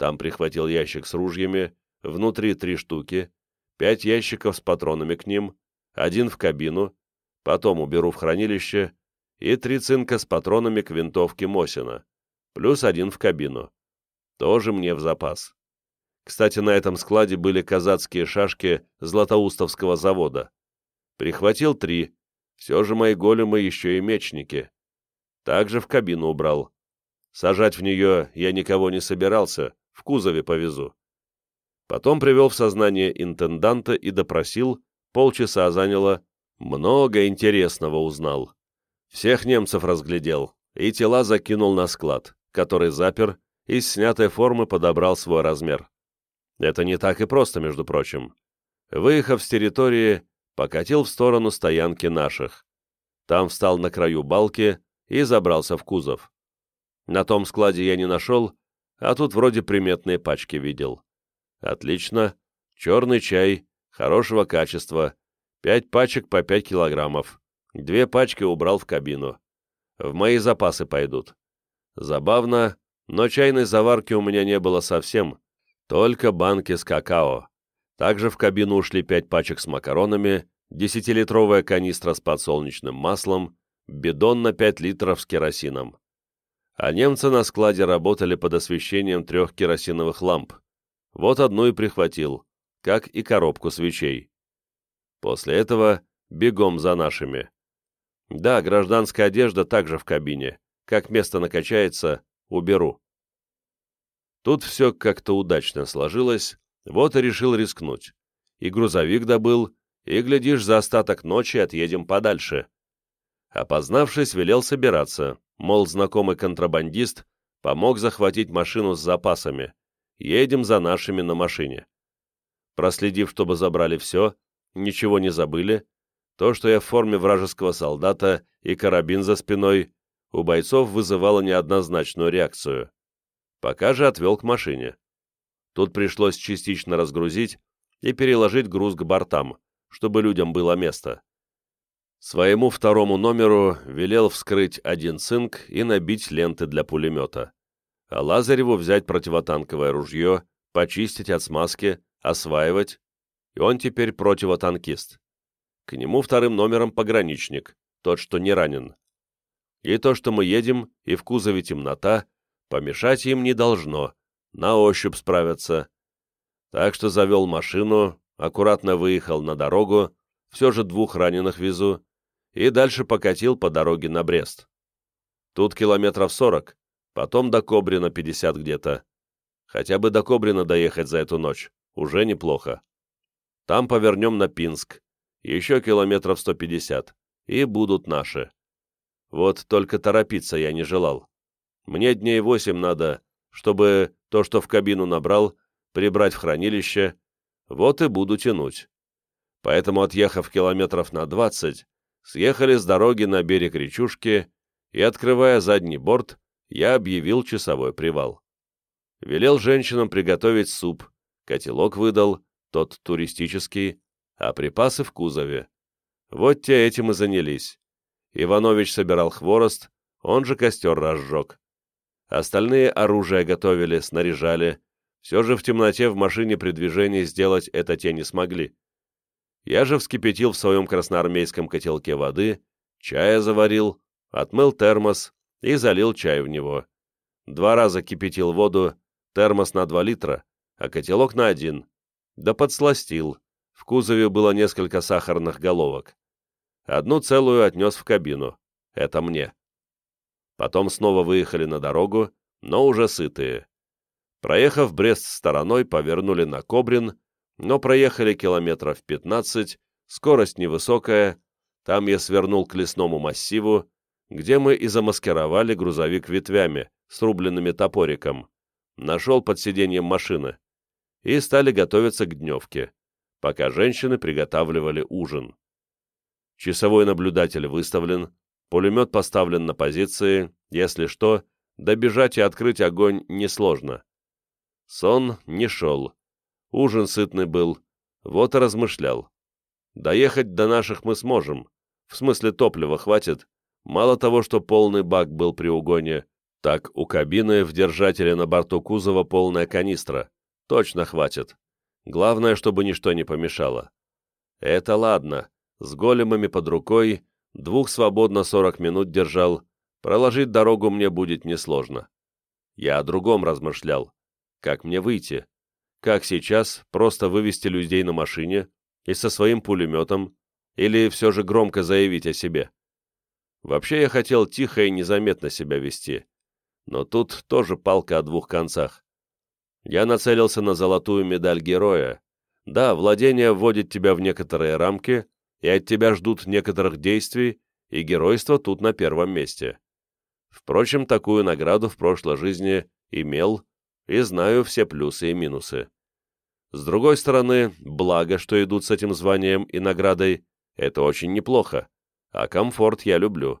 Там прихватил ящик с ружьями, внутри три штуки, пять ящиков с патронами к ним, один в кабину, потом уберу в хранилище, и три цинка с патронами к винтовке Мосина, плюс один в кабину. Тоже мне в запас. Кстати, на этом складе были казацкие шашки Златоустовского завода. Прихватил три, все же мои големы еще и мечники. Также в кабину убрал. Сажать в нее я никого не собирался, в кузове повезу. Потом привел в сознание интенданта и допросил, полчаса заняло, много интересного узнал. Всех немцев разглядел и тела закинул на склад, который запер, и с снятой формы подобрал свой размер. Это не так и просто, между прочим. Выехав с территории, покатил в сторону стоянки наших. Там встал на краю балки и забрался в кузов. На том складе я не нашел, а тут вроде приметные пачки видел. Отлично. Черный чай, хорошего качества, Пять пачек по пять килограммов. Две пачки убрал в кабину. В мои запасы пойдут. Забавно, но чайной заварки у меня не было совсем, только банки с какао. Также в кабину ушли пять пачек с макаронами, десятилитровая канистра с подсолнечным маслом, бидон на 5 литров с керосином. А немцы на складе работали под освещением трех керосиновых ламп. Вот одну и прихватил, как и коробку свечей. После этого бегом за нашими. Да, гражданская одежда также в кабине. Как место накачается, уберу. Тут все как-то удачно сложилось, вот и решил рискнуть. И грузовик добыл, и, глядишь, за остаток ночи отъедем подальше. Опознавшись, велел собираться, мол, знакомый контрабандист помог захватить машину с запасами. Едем за нашими на машине. Проследив, чтобы забрали все, ничего не забыли, то, что я в форме вражеского солдата и карабин за спиной, у бойцов вызывало неоднозначную реакцию. Пока же отвел к машине. Тут пришлось частично разгрузить и переложить груз к бортам, чтобы людям было место. Своему второму номеру велел вскрыть один цинк и набить ленты для пулемета, а Лазареву взять противотанковое ружье, почистить от смазки, осваивать и он теперь противотанкист. К нему вторым номером пограничник, тот, что не ранен. И то, что мы едем, и в кузове темнота, помешать им не должно, на ощупь справятся. Так что завел машину, аккуратно выехал на дорогу, все же двух раненых везу, и дальше покатил по дороге на Брест. Тут километров сорок, потом до Кобрина пятьдесят где-то. Хотя бы до Кобрина доехать за эту ночь, уже неплохо. Там повернем на Пинск, еще километров 150, и будут наши. Вот только торопиться я не желал. Мне дней восемь надо, чтобы то, что в кабину набрал, прибрать в хранилище, вот и буду тянуть. Поэтому, отъехав километров на двадцать, съехали с дороги на берег речушки и, открывая задний борт, я объявил часовой привал. Велел женщинам приготовить суп, котелок выдал, тот туристический, а припасы в кузове. Вот те этим и занялись. Иванович собирал хворост, он же костер разжег. Остальные оружие готовили, снаряжали. Все же в темноте в машине при движении сделать это те не смогли. Я же вскипятил в своем красноармейском котелке воды, чая заварил, отмыл термос и залил чай в него. Два раза кипятил воду, термос на два литра, а котелок на один. Да подсластил. В кузове было несколько сахарных головок. Одну целую отнес в кабину. Это мне. Потом снова выехали на дорогу, но уже сытые. Проехав Брест стороной, повернули на Кобрин, но проехали километров 15, скорость невысокая, там я свернул к лесному массиву, где мы и замаскировали грузовик ветвями, срубленными топориком. Нашел под сиденьем машины и стали готовиться к дневке, пока женщины приготавливали ужин. Часовой наблюдатель выставлен, пулемет поставлен на позиции, если что, добежать и открыть огонь несложно. Сон не шел. Ужин сытный был, вот и размышлял. Доехать до наших мы сможем. в смысле топлива хватит, мало того, что полный бак был при угоне, так у кабины в держателе на борту кузова полная канистра. Точно хватит. Главное, чтобы ничто не помешало. Это ладно. С големами под рукой, двух свободно 40 минут держал, проложить дорогу мне будет несложно. Я о другом размышлял. Как мне выйти? Как сейчас просто вывести людей на машине и со своим пулеметом, или все же громко заявить о себе? Вообще я хотел тихо и незаметно себя вести, но тут тоже палка о двух концах. Я нацелился на золотую медаль героя. Да, владение вводит тебя в некоторые рамки, и от тебя ждут некоторых действий, и геройство тут на первом месте. Впрочем, такую награду в прошлой жизни имел и знаю все плюсы и минусы. С другой стороны, благо, что идут с этим званием и наградой, это очень неплохо, а комфорт я люблю.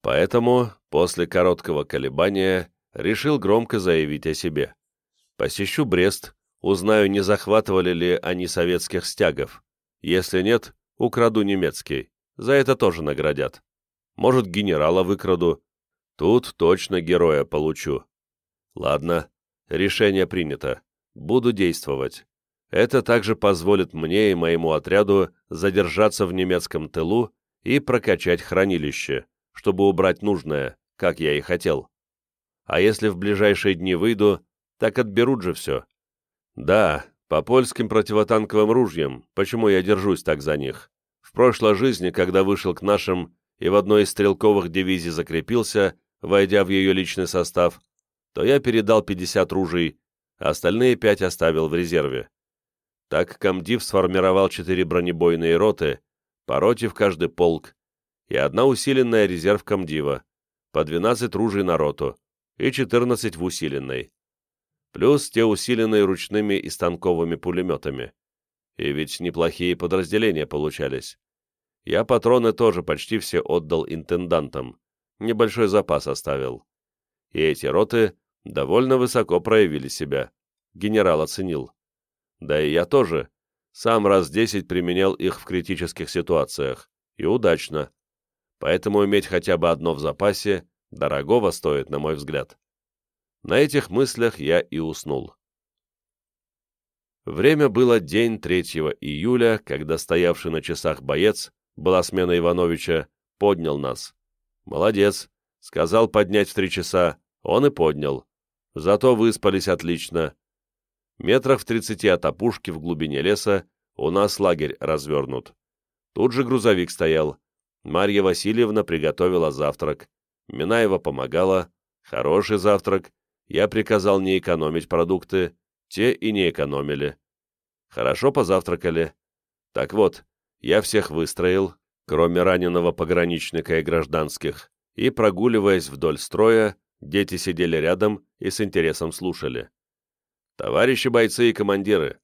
Поэтому, после короткого колебания, решил громко заявить о себе. Посещу Брест, узнаю, не захватывали ли они советских стягов. Если нет, украду немецкий, за это тоже наградят. Может, генерала выкраду. Тут точно героя получу. Ладно, решение принято. Буду действовать. Это также позволит мне и моему отряду задержаться в немецком тылу и прокачать хранилище, чтобы убрать нужное, как я и хотел. А если в ближайшие дни выйду, так отберут же все. Да, по польским противотанковым ружьям, почему я держусь так за них. В прошлой жизни, когда вышел к нашим и в одной из стрелковых дивизий закрепился, войдя в ее личный состав, то я передал 50 ружей, а остальные пять оставил в резерве. Так комдив сформировал четыре бронебойные роты, по роте в каждый полк, и одна усиленная резерв комдива, по 12 ружей на роту, и 14 в усиленной плюс те усиленные ручными и станковыми пулеметами. И ведь неплохие подразделения получались. Я патроны тоже почти все отдал интендантам, небольшой запас оставил. И эти роты довольно высоко проявили себя. Генерал оценил. Да и я тоже. Сам раз десять применял их в критических ситуациях. И удачно. Поэтому иметь хотя бы одно в запасе дорогого стоит, на мой взгляд. На этих мыслях я и уснул. Время было день 3 июля, когда стоявший на часах боец, была смена Ивановича, поднял нас. Молодец, сказал поднять в три часа, он и поднял. Зато выспались отлично. Метрах в тридцати от опушки в глубине леса у нас лагерь развернут. Тут же грузовик стоял. Марья Васильевна приготовила завтрак. Минаева помогала. Хороший завтрак я приказал не экономить продукты, те и не экономили. Хорошо позавтракали. Так вот, я всех выстроил, кроме раненого пограничника и гражданских, и, прогуливаясь вдоль строя, дети сидели рядом и с интересом слушали. «Товарищи бойцы и командиры,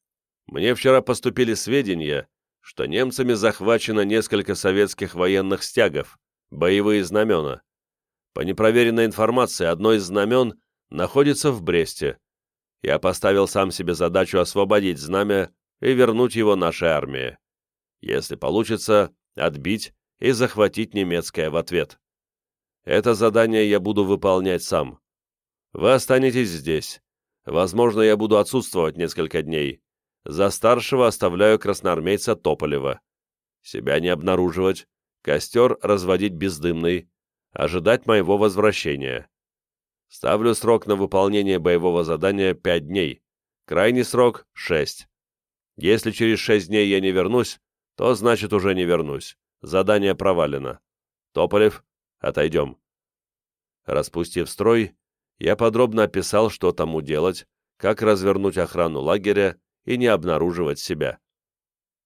мне вчера поступили сведения, что немцами захвачено несколько советских военных стягов, боевые знамена. По непроверенной информации, одно из знамен находится в Бресте. Я поставил сам себе задачу освободить знамя и вернуть его нашей армии. Если получится, отбить и захватить немецкое в ответ. Это задание я буду выполнять сам. Вы останетесь здесь. Возможно, я буду отсутствовать несколько дней. За старшего оставляю красноармейца Тополева. Себя не обнаруживать, костер разводить бездымный, ожидать моего возвращения. Ставлю срок на выполнение боевого задания 5 дней. Крайний срок — 6. Если через 6 дней я не вернусь, то значит уже не вернусь. Задание провалено. Тополев, отойдем. Распустив строй, я подробно описал, что тому делать, как развернуть охрану лагеря и не обнаруживать себя.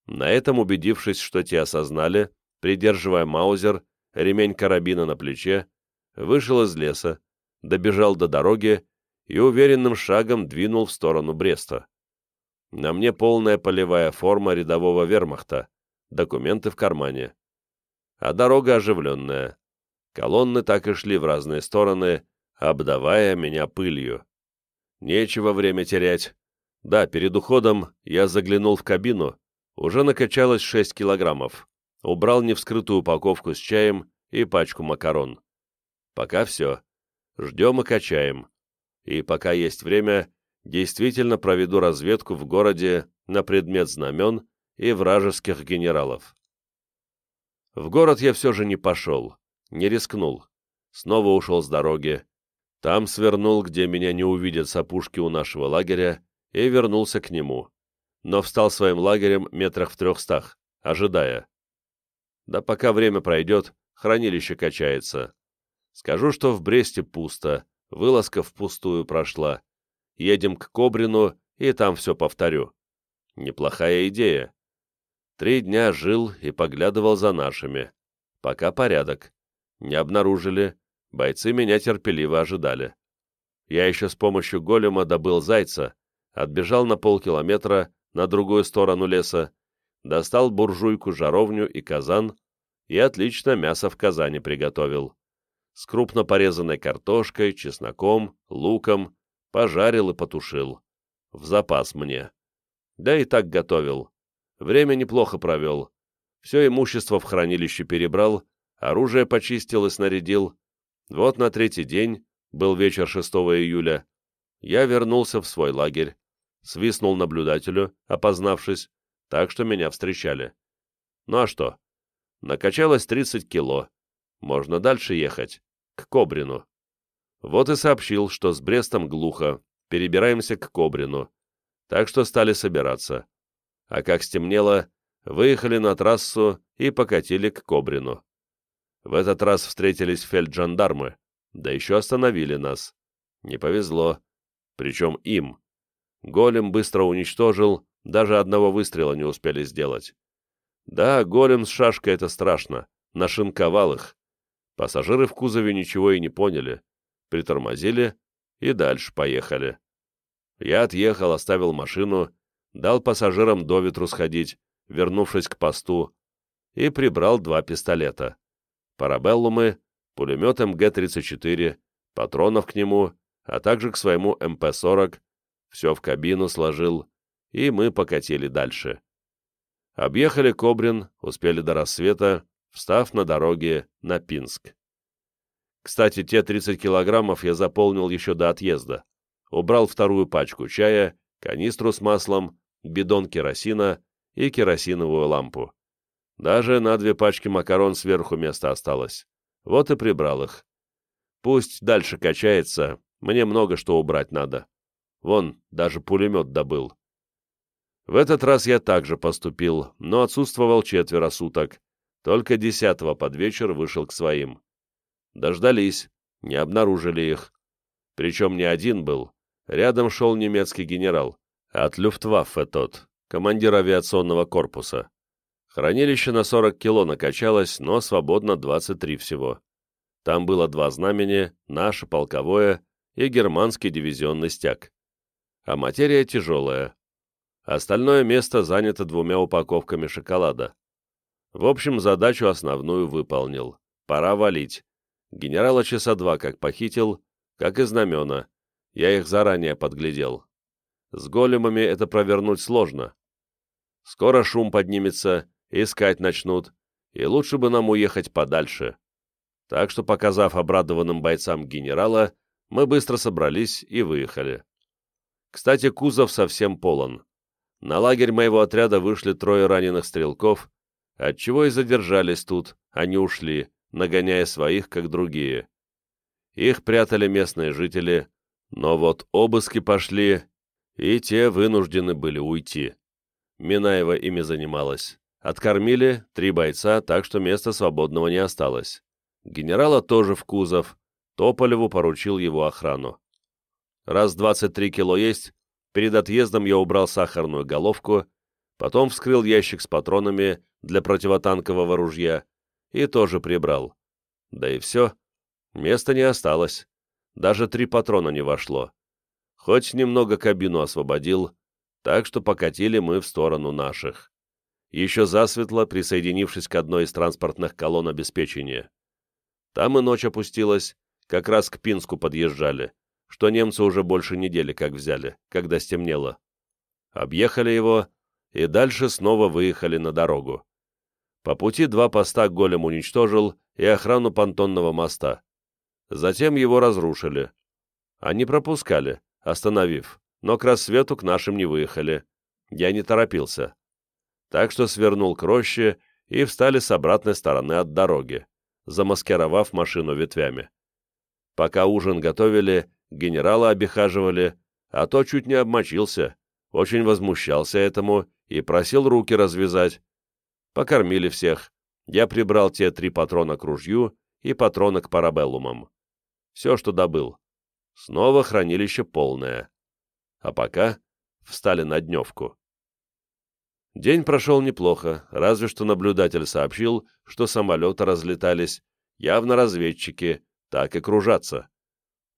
На этом, убедившись, что те осознали, придерживая маузер, ремень карабина на плече, вышел из леса, добежал до дороги и уверенным шагом двинул в сторону Бреста. На мне полная полевая форма рядового вермахта, документы в кармане. А дорога оживленная. Колонны так и шли в разные стороны, обдавая меня пылью. Нечего время терять. Да, перед уходом я заглянул в кабину, уже накачалось 6 килограммов. убрал невскрытую упаковку с чаем и пачку макарон. Пока все. Ждем и качаем. И пока есть время, действительно проведу разведку в городе на предмет знамен и вражеских генералов. В город я все же не пошел, не рискнул. Снова ушел с дороги. Там свернул, где меня не увидят с опушки у нашего лагеря, и вернулся к нему. Но встал своим лагерем метрах в трехстах, ожидая. Да пока время пройдет, хранилище качается. Скажу, что в Бресте пусто, вылазка впустую прошла. Едем к Кобрину, и там все повторю. Неплохая идея. Три дня жил и поглядывал за нашими. Пока порядок. Не обнаружили, бойцы меня терпеливо ожидали. Я еще с помощью голема добыл зайца, отбежал на полкилометра на другую сторону леса, достал буржуйку, жаровню и казан, и отлично мясо в казане приготовил. С крупно порезанной картошкой, чесноком, луком, пожарил и потушил. В запас мне. Да и так готовил. Время неплохо провел. Все имущество в хранилище перебрал, оружие почистил и снарядил. Вот на третий день, был вечер 6 июля, я вернулся в свой лагерь, свистнул наблюдателю, опознавшись, так что меня встречали. Ну а что? Накачалось 30 кило. Можно дальше ехать, к Кобрину. Вот и сообщил, что с Брестом глухо, перебираемся к Кобрину. Так что стали собираться. А как стемнело, выехали на трассу и покатили к Кобрину. В этот раз встретились фельджандармы, да еще остановили нас. Не повезло. Причем им. Голем быстро уничтожил, даже одного выстрела не успели сделать. Да, голем с шашкой — это страшно. Нашинковал их. Пассажиры в кузове ничего и не поняли. Притормозили и дальше поехали. Я отъехал, оставил машину, дал пассажирам до ветру сходить, вернувшись к посту, и прибрал два пистолета. Парабеллумы, пулемет МГ-34, патронов к нему, а также к своему МП-40, все в кабину сложил, и мы покатили дальше. Объехали Кобрин, успели до рассвета, встав на дороге на Пинск. Кстати, те 30 килограммов я заполнил еще до отъезда. Убрал вторую пачку чая, канистру с маслом, бидон керосина и керосиновую лампу. Даже на две пачки макарон сверху место осталось. Вот и прибрал их. Пусть дальше качается, мне много что убрать надо. Вон, даже пулемет добыл. В этот раз я также поступил, но отсутствовал четверо суток. Только десятого под вечер вышел к своим. Дождались, не обнаружили их. Причем не один был. Рядом шел немецкий генерал. От Люфтваффе тот, командир авиационного корпуса. Хранилище на 40 кило накачалось, но свободно 23 всего. Там было два знамени, наше полковое и германский дивизионный стяг а материя тяжелая. Остальное место занято двумя упаковками шоколада. В общем, задачу основную выполнил. Пора валить. Генерала часа два как похитил, как и знамена. Я их заранее подглядел. С големами это провернуть сложно. Скоро шум поднимется, искать начнут, и лучше бы нам уехать подальше. Так что, показав обрадованным бойцам генерала, мы быстро собрались и выехали. Кстати, кузов совсем полон. На лагерь моего отряда вышли трое раненых стрелков, отчего и задержались тут, они ушли, нагоняя своих, как другие. Их прятали местные жители, но вот обыски пошли, и те вынуждены были уйти. Минаева ими занималась. Откормили три бойца, так что места свободного не осталось. Генерала тоже в кузов, Тополеву поручил его охрану. Раз 23 кило есть, перед отъездом я убрал сахарную головку, потом вскрыл ящик с патронами для противотанкового ружья и тоже прибрал. Да и все. Места не осталось. Даже три патрона не вошло. Хоть немного кабину освободил, так что покатили мы в сторону наших. Еще засветло, присоединившись к одной из транспортных колонн обеспечения. Там и ночь опустилась, как раз к Пинску подъезжали что немцы уже больше недели как взяли, когда стемнело. Объехали его и дальше снова выехали на дорогу. По пути два поста голем уничтожил и охрану понтонного моста. Затем его разрушили. Они пропускали, остановив, но к рассвету к нашим не выехали. Я не торопился. Так что свернул к роще и встали с обратной стороны от дороги, замаскировав машину ветвями. Пока ужин готовили, генерала обихаживали, а то чуть не обмочился, очень возмущался этому и просил руки развязать. Покормили всех. Я прибрал те три патрона к ружью и патроны к парабеллумам. Все, что добыл. Снова хранилище полное. А пока встали на дневку. День прошел неплохо, разве что наблюдатель сообщил, что самолеты разлетались, явно разведчики, так и кружатся.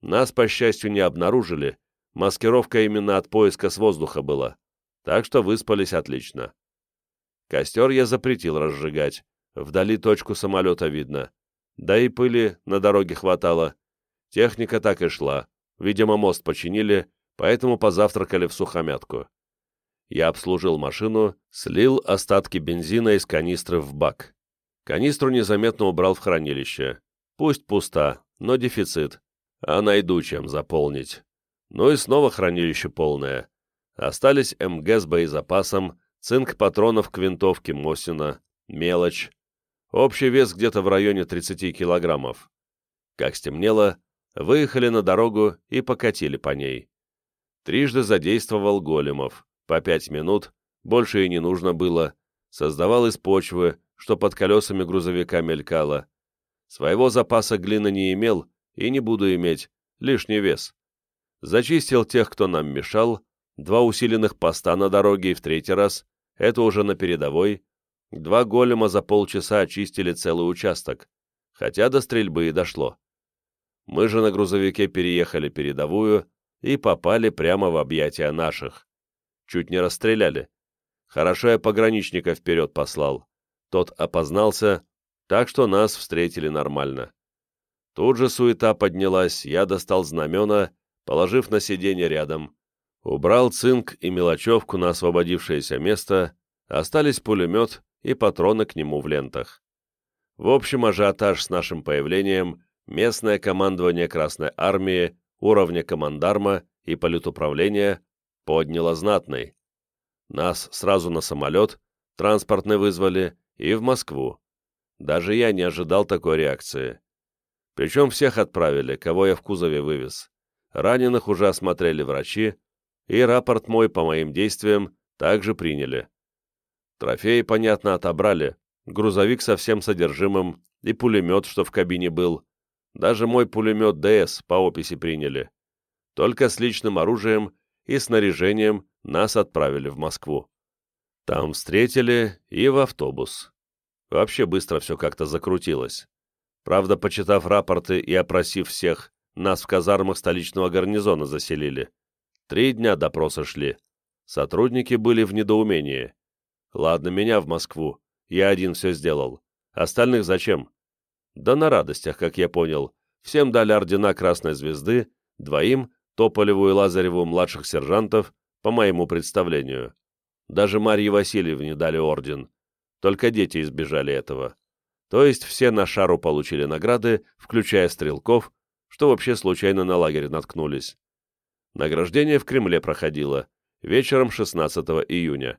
Нас, по счастью, не обнаружили, маскировка именно от поиска с воздуха была, так что выспались отлично. Костер я запретил разжигать, вдали точку самолета видно, да и пыли на дороге хватало. Техника так и шла, видимо, мост починили, поэтому позавтракали в сухомятку. Я обслужил машину, слил остатки бензина из канистры в бак. Канистру незаметно убрал в хранилище. Пусть пуста, но дефицит. А найду чем заполнить. Ну и снова хранилище полное. Остались МГ с боезапасом, цинк патронов к винтовке Мосина, мелочь. Общий вес где-то в районе 30 килограммов. Как стемнело, выехали на дорогу и покатили по ней. Трижды задействовал големов по пять минут, больше и не нужно было, создавал из почвы, что под колесами грузовика мелькало. Своего запаса глины не имел и не буду иметь, лишний вес. Зачистил тех, кто нам мешал, два усиленных поста на дороге и в третий раз, это уже на передовой, два голема за полчаса очистили целый участок, хотя до стрельбы и дошло. Мы же на грузовике переехали передовую и попали прямо в объятия наших. Чуть не расстреляли. Хорошо я пограничника вперед послал. Тот опознался, так что нас встретили нормально. Тут же суета поднялась, я достал знамена, положив на сиденье рядом. Убрал цинк и мелочевку на освободившееся место, остались пулемет и патроны к нему в лентах. В общем, ажиотаж с нашим появлением местное командование Красной Армии, уровня командарма и политуправления подняло знатный. Нас сразу на самолет, транспортный вызвали, и в Москву. Даже я не ожидал такой реакции. Причем всех отправили, кого я в кузове вывез. Раненых уже осмотрели врачи, и рапорт мой по моим действиям также приняли. Трофеи, понятно, отобрали, грузовик со всем содержимым и пулемет, что в кабине был. Даже мой пулемет ДС по описи приняли. Только с личным оружием и снаряжением нас отправили в Москву. Там встретили и в автобус. Вообще быстро все как-то закрутилось. Правда, почитав рапорты и опросив всех, нас в казармах столичного гарнизона заселили. Три дня допроса шли. Сотрудники были в недоумении. Ладно, меня в Москву. Я один все сделал. Остальных зачем? Да на радостях, как я понял. Всем дали ордена Красной Звезды, двоим Тополеву и Лазареву младших сержантов, по моему представлению. Даже Марье Васильевне дали орден. Только дети избежали этого. То есть все на шару получили награды, включая стрелков, что вообще случайно на лагерь наткнулись. Награждение в Кремле проходило, вечером 16 июня.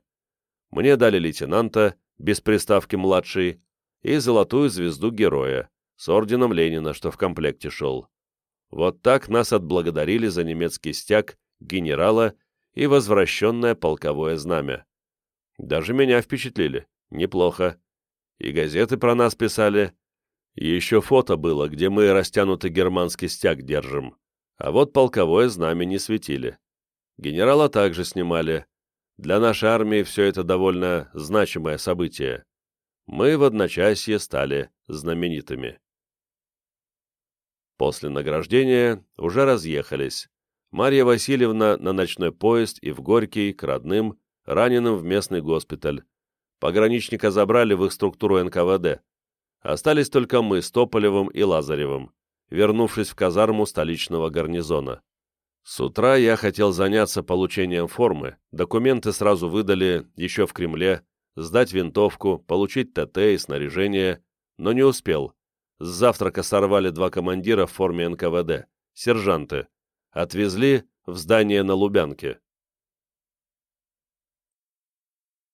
Мне дали лейтенанта, без приставки «младший», и золотую звезду героя, с орденом Ленина, что в комплекте шел. Вот так нас отблагодарили за немецкий стяг, генерала и возвращенное полковое знамя. Даже меня впечатлили. Неплохо. И газеты про нас писали. Еще фото было, где мы растянутый германский стяг держим. А вот полковое знамя не светили. Генерала также снимали. Для нашей армии все это довольно значимое событие. Мы в одночасье стали знаменитыми. После награждения уже разъехались. Марья Васильевна на ночной поезд и в Горький, к родным, раненым в местный госпиталь. Пограничника забрали в их структуру НКВД. Остались только мы с Тополевым и Лазаревым, вернувшись в казарму столичного гарнизона. С утра я хотел заняться получением формы, документы сразу выдали, еще в Кремле, сдать винтовку, получить ТТ и снаряжение, но не успел. С завтрака сорвали два командира в форме НКВД, сержанты. Отвезли в здание на Лубянке.